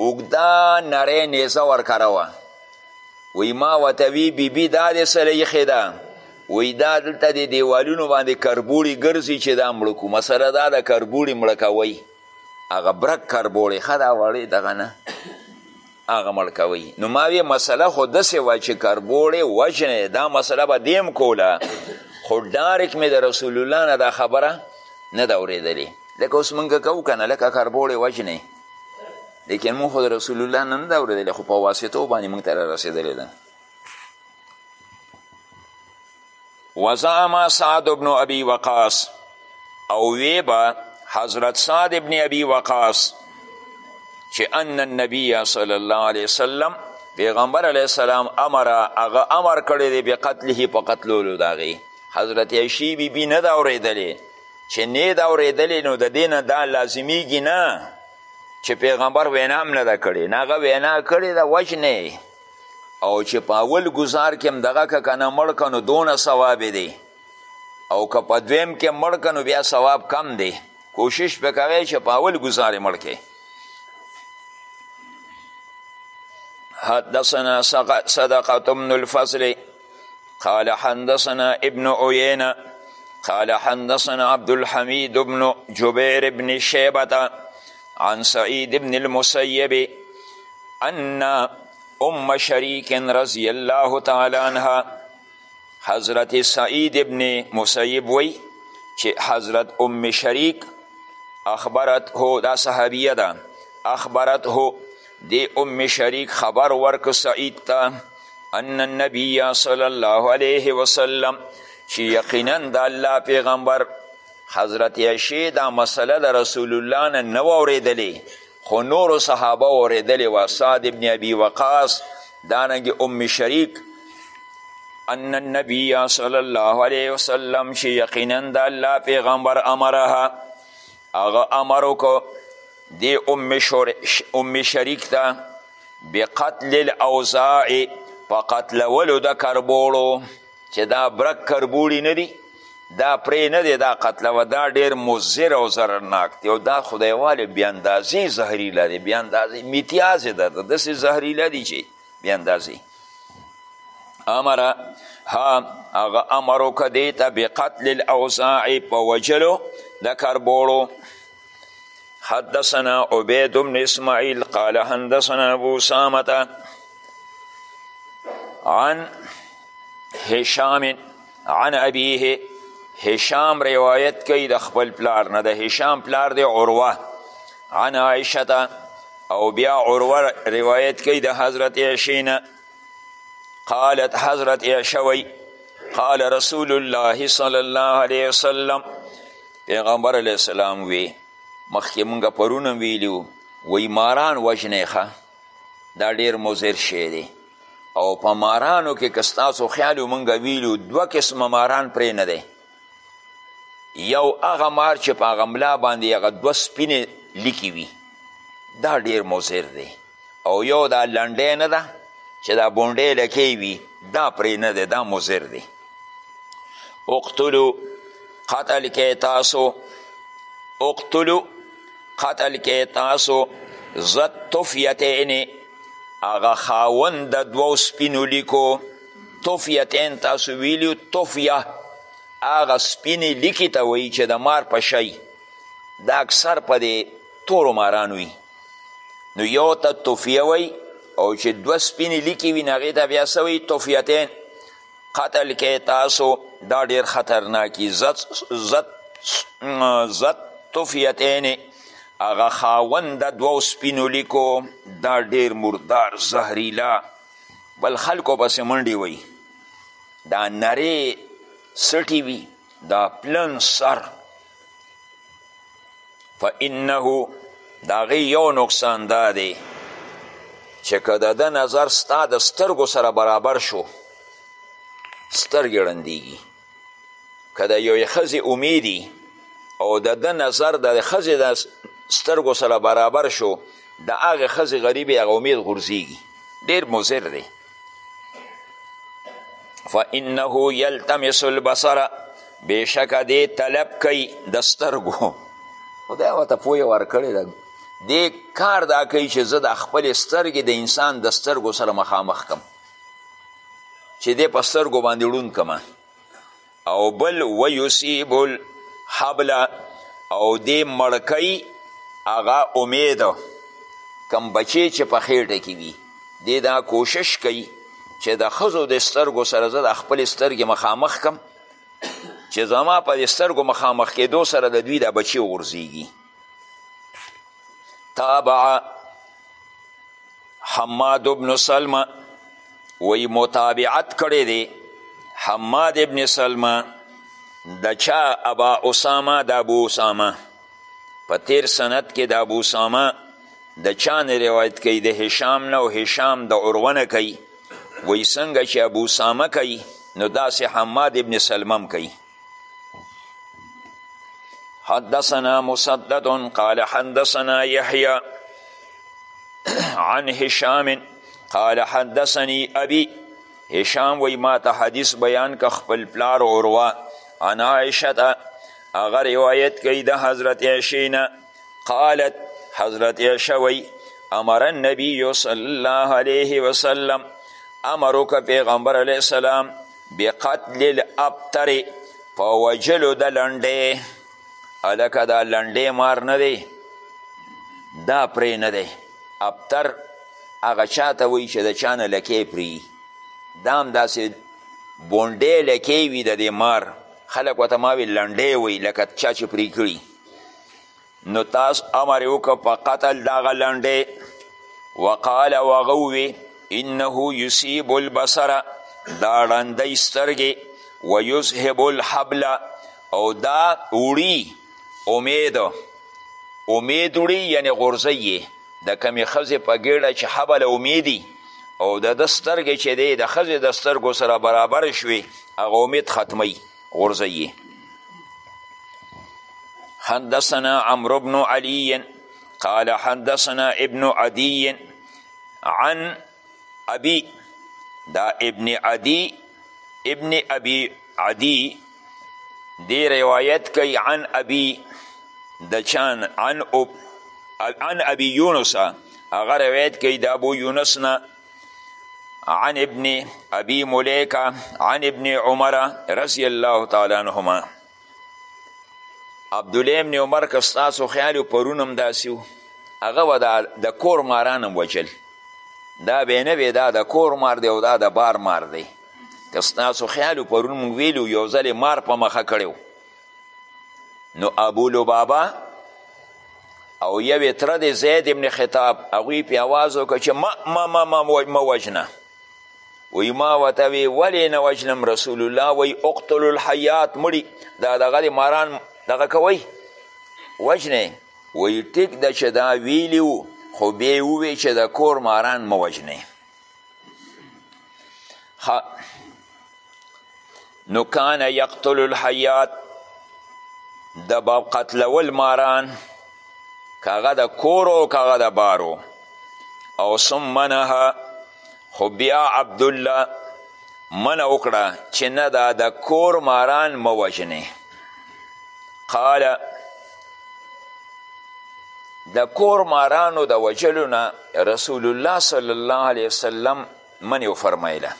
اوږده نری نیزه ورکره وه وی ما ورته وی بي بي دا دې څه ایښې ده وی دا دلته د دیوالونو باندې کربوړي ګرځي چې دا مړه کو مسله دا د کربوړي مړه کوئ هغه برک کربوړي ښه دا وړې دغه نه هغه مړ کوي نو ما وی مسله خو دسې وه چې کربوړې وژنې دا مسله به دیم کوله خو ډارک مې د رسول الله نه دا خبره نه ده اورېدلې لکه اوس مونږ کوو که نه لکه کربوړې وژنې لیکن مونږ خو د رسول الله نه نه ده اورېدلې خو په واسطو باندې مونږ ته رارسېدلې ده وزعم سعد ابن ابي وقاص او وی به حضرت سعد ابن ابي وقاص چې ان النبي صلی الله علیه وسلم پیغمبر علیه السلام امر هغه امر کړی دی به قتله په قتلولو د هغې حضرت عایشې بیبي نه ده اورېدلې چې نه ده اورېدلې نو د دې نه دا لازمیږي نه چې پیغمبر وینا هم نه ده کړې نه هغه وینا کړې ده وجنې او چې په اول ګزار کې هم دغه که کنه مړ که نو دونه ثواب دی او که په دویم کې مړ که نو بیا ثواب کم دی کوشش پې کوی چې په اول ګزار مړ کې حدثنا صدقة بن الفضل قال حدثنا ابن عيينة قال حدثنا عبد الحميد بن جبير بن شيبة عن سعيد بن المسيب أن أم شريك رضي الله تعالى عنها حضرت سعيد بن مسيب وي چې حضرت ام شريك اخبرت هو دا صحابية دا اخبرت هو دې ام شریک خبر ورک سعید ته ان النبی صلی الله علیه وسلم چې یقینا د الله پیغمبر حضرت عشی دا مسله د رسول الله نه نه واورېدلې خو نورو صحابه اوریدلی و سعد ابن ابي وقاص دارنګې ام شریک ان النبی صلی الله علیه وسلم چې یقینا د الله پیغمبر امرها هغه امر وکړ دې ام, شور... ام شریک ته بقتل الاوزاع په قتلولو د کربوړو چې دا برک کربوړي نه دي دا پرې نه دی دا قتلوه دا ډیر مضر او ضررناک دی او دا خدایواله بې اندازې زهریله دی بې اندازې میتیازې ده داسې زهریله دي چې بې اندازې امر ها هغه امر وکړه دې ته بقتل الاوزاع په وژلو د کربوړو حدثنا عبید بن اسماعیل قال حدثنا ابو اسامه عن هشام عن ابیه هشام روایت کوي د خپل پلار نه د هشام پلار دی عروه عن عائشه او بیا عروه روایت کوي د حضرت عائشه نه قالت حضرت عائشه وی قال رسول الله صلی الله علیه وسلم پیغمبر علیه السلام وی مخکې مونږ پرونه ویلي وی ماران وژنې ښه دا ډیر مضر شی دی او په مارانو کې که ستاسو خیال و مونږ ویلو دوه قسمه ماران پرې نه دی یو هغه مار چې په هغه ملا باندې هغه دوه سپینې لیکې وي دا ډیر مضر دی او یو دا لنډی نه ده چې دا بونډی لکې وي دا پرې نه دی دا مضر دی اقتلو قتل کې تاسو اقتلو قتل کې تاسو زد طفیتین هغه خاوند د دوو سپینو لیکو طفیتین تاسو ویلیو طفیه هغه سپینې لیکې ته وایي چې د مار په شی دا اکثر په دې تورو ماران وي نو یو ته طفیه وایي او چې دوه سپینې لیکې وي نو هغې ته بیا څه وایي طفیتین قتل کې تاسو دا ډیر خطرناکی زت زت زت تفیتین هغه خاوند د دوو سپینو لیکو دا ډیر مردار زهریلا بل خلکو پسې منډې وي دا نرې سټي وي دا پلن سر فانه د هغې یو نقصان دا دی چې که د ده نظر ستا د سترګو سره برابر شو سترګې ړندېږي که د یوې ښځې امیدي او د ده نظر د ښځې د سترګو سره برابر شو د هغې ښځې غریبې هغه امید غورځېږي ډېر مضر دی فانه یلتمس البصر بېشکه دې طلب کوي د سترګو خدای ورته پوهه ورکړې ده دې کار دا کوي چې زه د خپلې سترګې د انسان د سترګو سره مخامخ کم چې دې په سترګو باندې ړوند کمه او بل ویصیب الحبل او دې مړکۍ هغه امید کم بچی چې په خیټه کې وي دې دا کوشش کوي چې د ښځو د سترګو سره زه د خپلې سترګې مخامخ کم چې زما په دې سترګو مخامخ کېدو سره د دوی دا بچی وغورځېږي تابع حماد ابن سلمه وی متابعت کړی دی حماد ابن سلمه د چا ابا اسامه د ابو اسامه په تیر سند کې د ابو اسامه د چا نه روایت کوي د هشام نه او هشام د عروه نه کوي وایي څنګه چې ابو اسامه کوي نو داسې حماد ابن سلمه هم کوي حدثنا مسدد قال حدثنا يحيى عن هشام قال حدثني ابي هشام وی ما ته حدیث بیان که خپل پلار عروه عن عائشه هغه روایت کوي د حضرت عائشه نه قالت حضرت عائشه وی امر النبی صلی الله علیه وسلم امرو که پیغمبر علیه السلام بقتل الابتر په وجلو د لنډې الکه دا لنډې مار نه دی دا پرې نه دی ابتر هغه چا ته وایي چې د چا نه لکې پري دا هم داسې بونډې لکې وي د دې مار خلک ورته ما وي لنډې وایي لکه چا چې پرې کړي نو تاس امر وکړه په قتل دغه لنډې وقال وغه ووی انه یصیب البصره دا ړندی سترګې ویذهب الحبل او دا وړي امید امید وړي یعنی غورځی یې د کمې ښځې په ګېډه چې حبل امیدي او د ده سترګې چې دی د ښځې د سترګو سره برابر شوې هغه امید ختموي غورځوي حدثنا عمرو بن علي قال حدثنا ابن عدي عن ابي دا ابن عدي ابن ابي عدي دی روایت کوي عن ابي د چان عن اب عن ابي يونس هغه روایت کوي د ابو يونس نه عن ابن ابي مليكه عن ابن عمر رضي الله تعالى عنهما عبد الله ابن عمر که ستاسو خیال پرونم داسې و هغه و د کور مارانم وجل دا به نه وي دا د کور مار دی او دا د بار مار دی که ستاسو خیال پرون مونږ ویلو یو ځل مار په مخه کړی نو ابو لبابا او یو تره د زید ابن خطاب هغوی پې اواز وکړ چې ما ما ما ما مه وژنه وی ما ورته وی ولې نه وژنم رسول الله وی اقتل الحیات مړي دا دغه د ماران دغه کوئ وژنې وی ټیک ده چې دا ویلي وو خو بیا یې ووی چې د کور ماران مه وژنئ نو کان یقتل الحیات د باب قتلول ماران کاغه د کورو کاغه د بارو او ثم نها خو بیا عبدالله منه وکړه چې نه دا د کور ماران مه وژنې قال د کور مارانو د وجلو نه رسول الله صلی الله علیه وسلم منې وفرمایله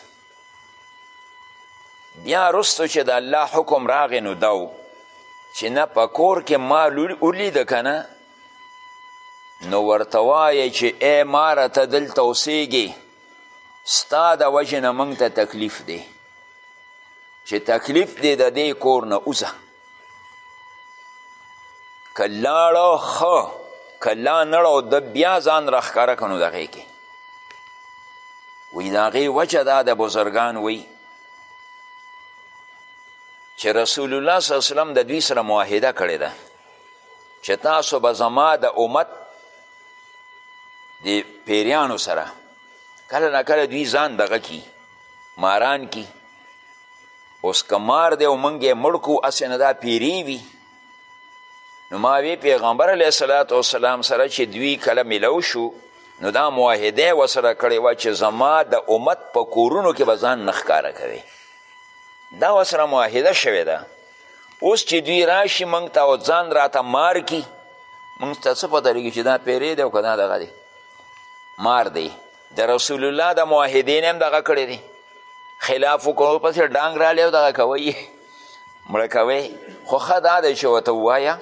بیا رستو چې د الله حکم راغې نو داو چې نه په کور کې مال ولید که نه نو ورته وایې چې ای ماره ته دلته اوسیږي ستا د وجې نه موږ ته تکلیف دی چې تکلیف دی د دې کور نه اوځه که لاړه ښه که لا نړه او ده بیا ځان راښکاره کړو د هغې کې وی د هغې وجه دا د بزرګان وی چې رسول الله صلی الله وسلم د دوی سره معاهده کړې ده چې تاسو به زما د امت د پیریانو سره کله نه کله دوی ځان دغه کی ماران کی اوس که مار دی او موږ یې مړ کړو هسې نه دا پیرې وي نو ما وی پیغمبر علیه صلات وسلام سره چې دوی کله ملو شو نو دا معاهده وسره کړې وه چې زما د امت په کورونو کې به ځان نه ښکاره کوي دا وسره معاهده شوې ده اوس چې دوی راشي موږ ته او ځان راته مار کي موږ ته څه پته لګي چې دا پیرې دی او که دا دغه دی مار دی د رسول الله د معاهدین هم دغه کړی دی خلاف وکړو پسې ډانګ رالی او دغه کوی مړه کوی خو ښه دا دی چې ورته ووایه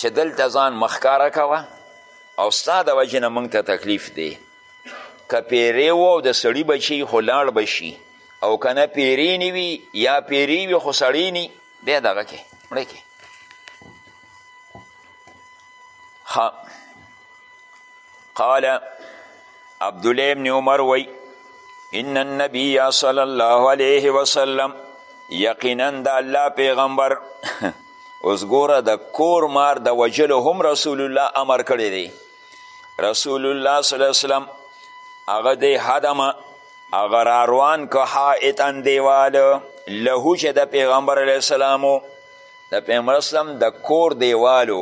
چې دلته ځان مخکاره کوه او ستا د وجې نه موږ ته تکلیف دی که پیری و او د سړي بچي خو لاړ به شي او که نه پیری نه وي یا پیری وي خو سړی نی بیا دغه کې مړې کې قال عبدالله ابن عمر وی ان النبی صلی الله علیه وسلم یقینا د الله پیغمبر اوس ګوره د کور مار د وجلو هم رسول الله امر کړی دی رسول الله صلی الله علیه وسلم هغه دی حدمه هغه راروان که حائطا دیوال له چې د پیغمبر علیه السلام د پیغمبر اسلام د کور دیوالو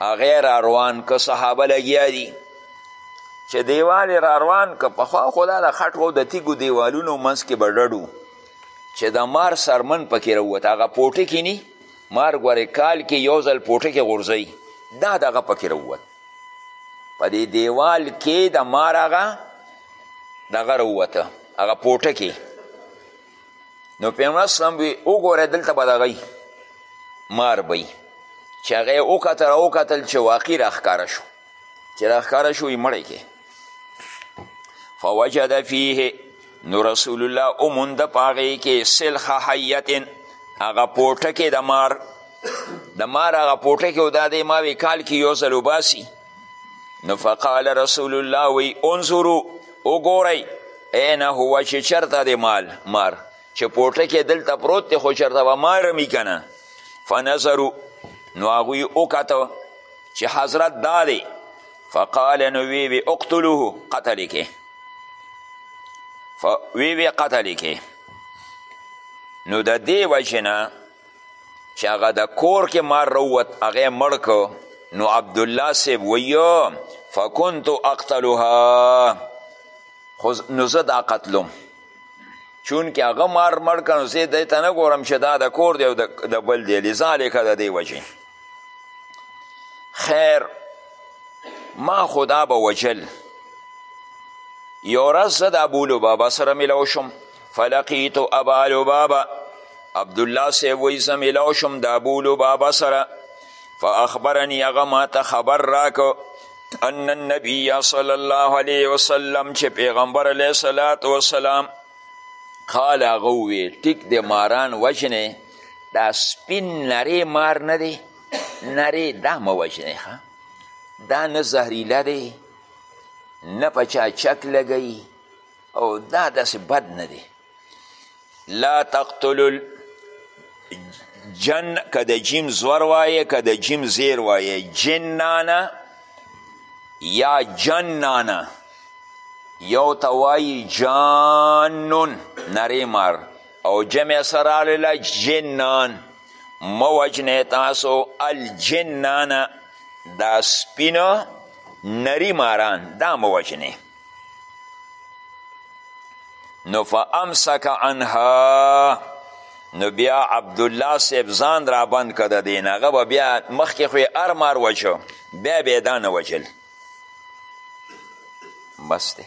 هغه راروان که صحابه لګیا دي چې دیوال راروان که پخوا خو دا د خټو او د تیږو دیوالونو منځ کې به ډډو چې د مار سرمن پکې راووت هغه پوټې کینی مار ګورې کال کې یو ځل پوټکې غورځوي دا دغه پکې راووت په دې دیوال کې د مار هغه دغه راووته هغه پوټکې نو پیغمبر اسلام وی وګوره دلته به دغه مار به چې هغه یې وکتل او وکتل چې واقعي راښکاره شو چې دا ښکاره شو یې مړی کې فوجد فیه نو رسول الله اوموند په هغې کې سلخ حیتن هغه پوټکې د مار د مار هغه پوټکې او دا دی ما وی کال کې یو ځل وباسي نو فقال رسول الله وی انظرو وګورئ اینه هو چې چرته دی مال مار چې پوټکې دلته پروت دی خو چرته به مار می کنه فنظرو نو هغوی وکته چې حضرت دا دی فقال نو وی وی اقتلوه قتل کې وی وی قتل کې نو د دې وجې نه چې هغه د کور کې مار روت هغه مړ کو نو عبدالله صاحب ویو فکنت اقتلها نو زه دا قتلوم چونکه هغه مار مړ کړو زه دی ته نه ګورم چې دا د کور دی او د بل دی لذالک د دې وجې خیر ما خدا به وجل یو ورځ زه د ابولبابا سره میلاو شوم فلقیت ابالبابا عبدالله صاحب وایي زه میلاو شوم د ابولبابا سره فاخبرني هغه ماته خبر راکړو ان النبی صلی الله علیه وسلم چې پیغمبر علیه صلات وسلام قال هغه وویل ټیک د ماران وژنې دا سپین نری مار نه دی نری دا مه وژنې ښه دا نه زهریله دی نه په چا چک لګوي او دا داسې بد نه دی لا تقتلو جن که د جیم زور وایه که د جیم زیر وایه جنانه یا جنانه یو ته وایي جانون نری مار او جمع سره راغله جنان مه وجنه تاسو الجنانه دا سپینه نری ماران دا مه وجنه نو فامسک عنها نو بیا عبدالله صاحب ځان را بند که د دین هغه به بیا مخکې خو یې هر مار وچو بیا به یې دا نه وجل بس دی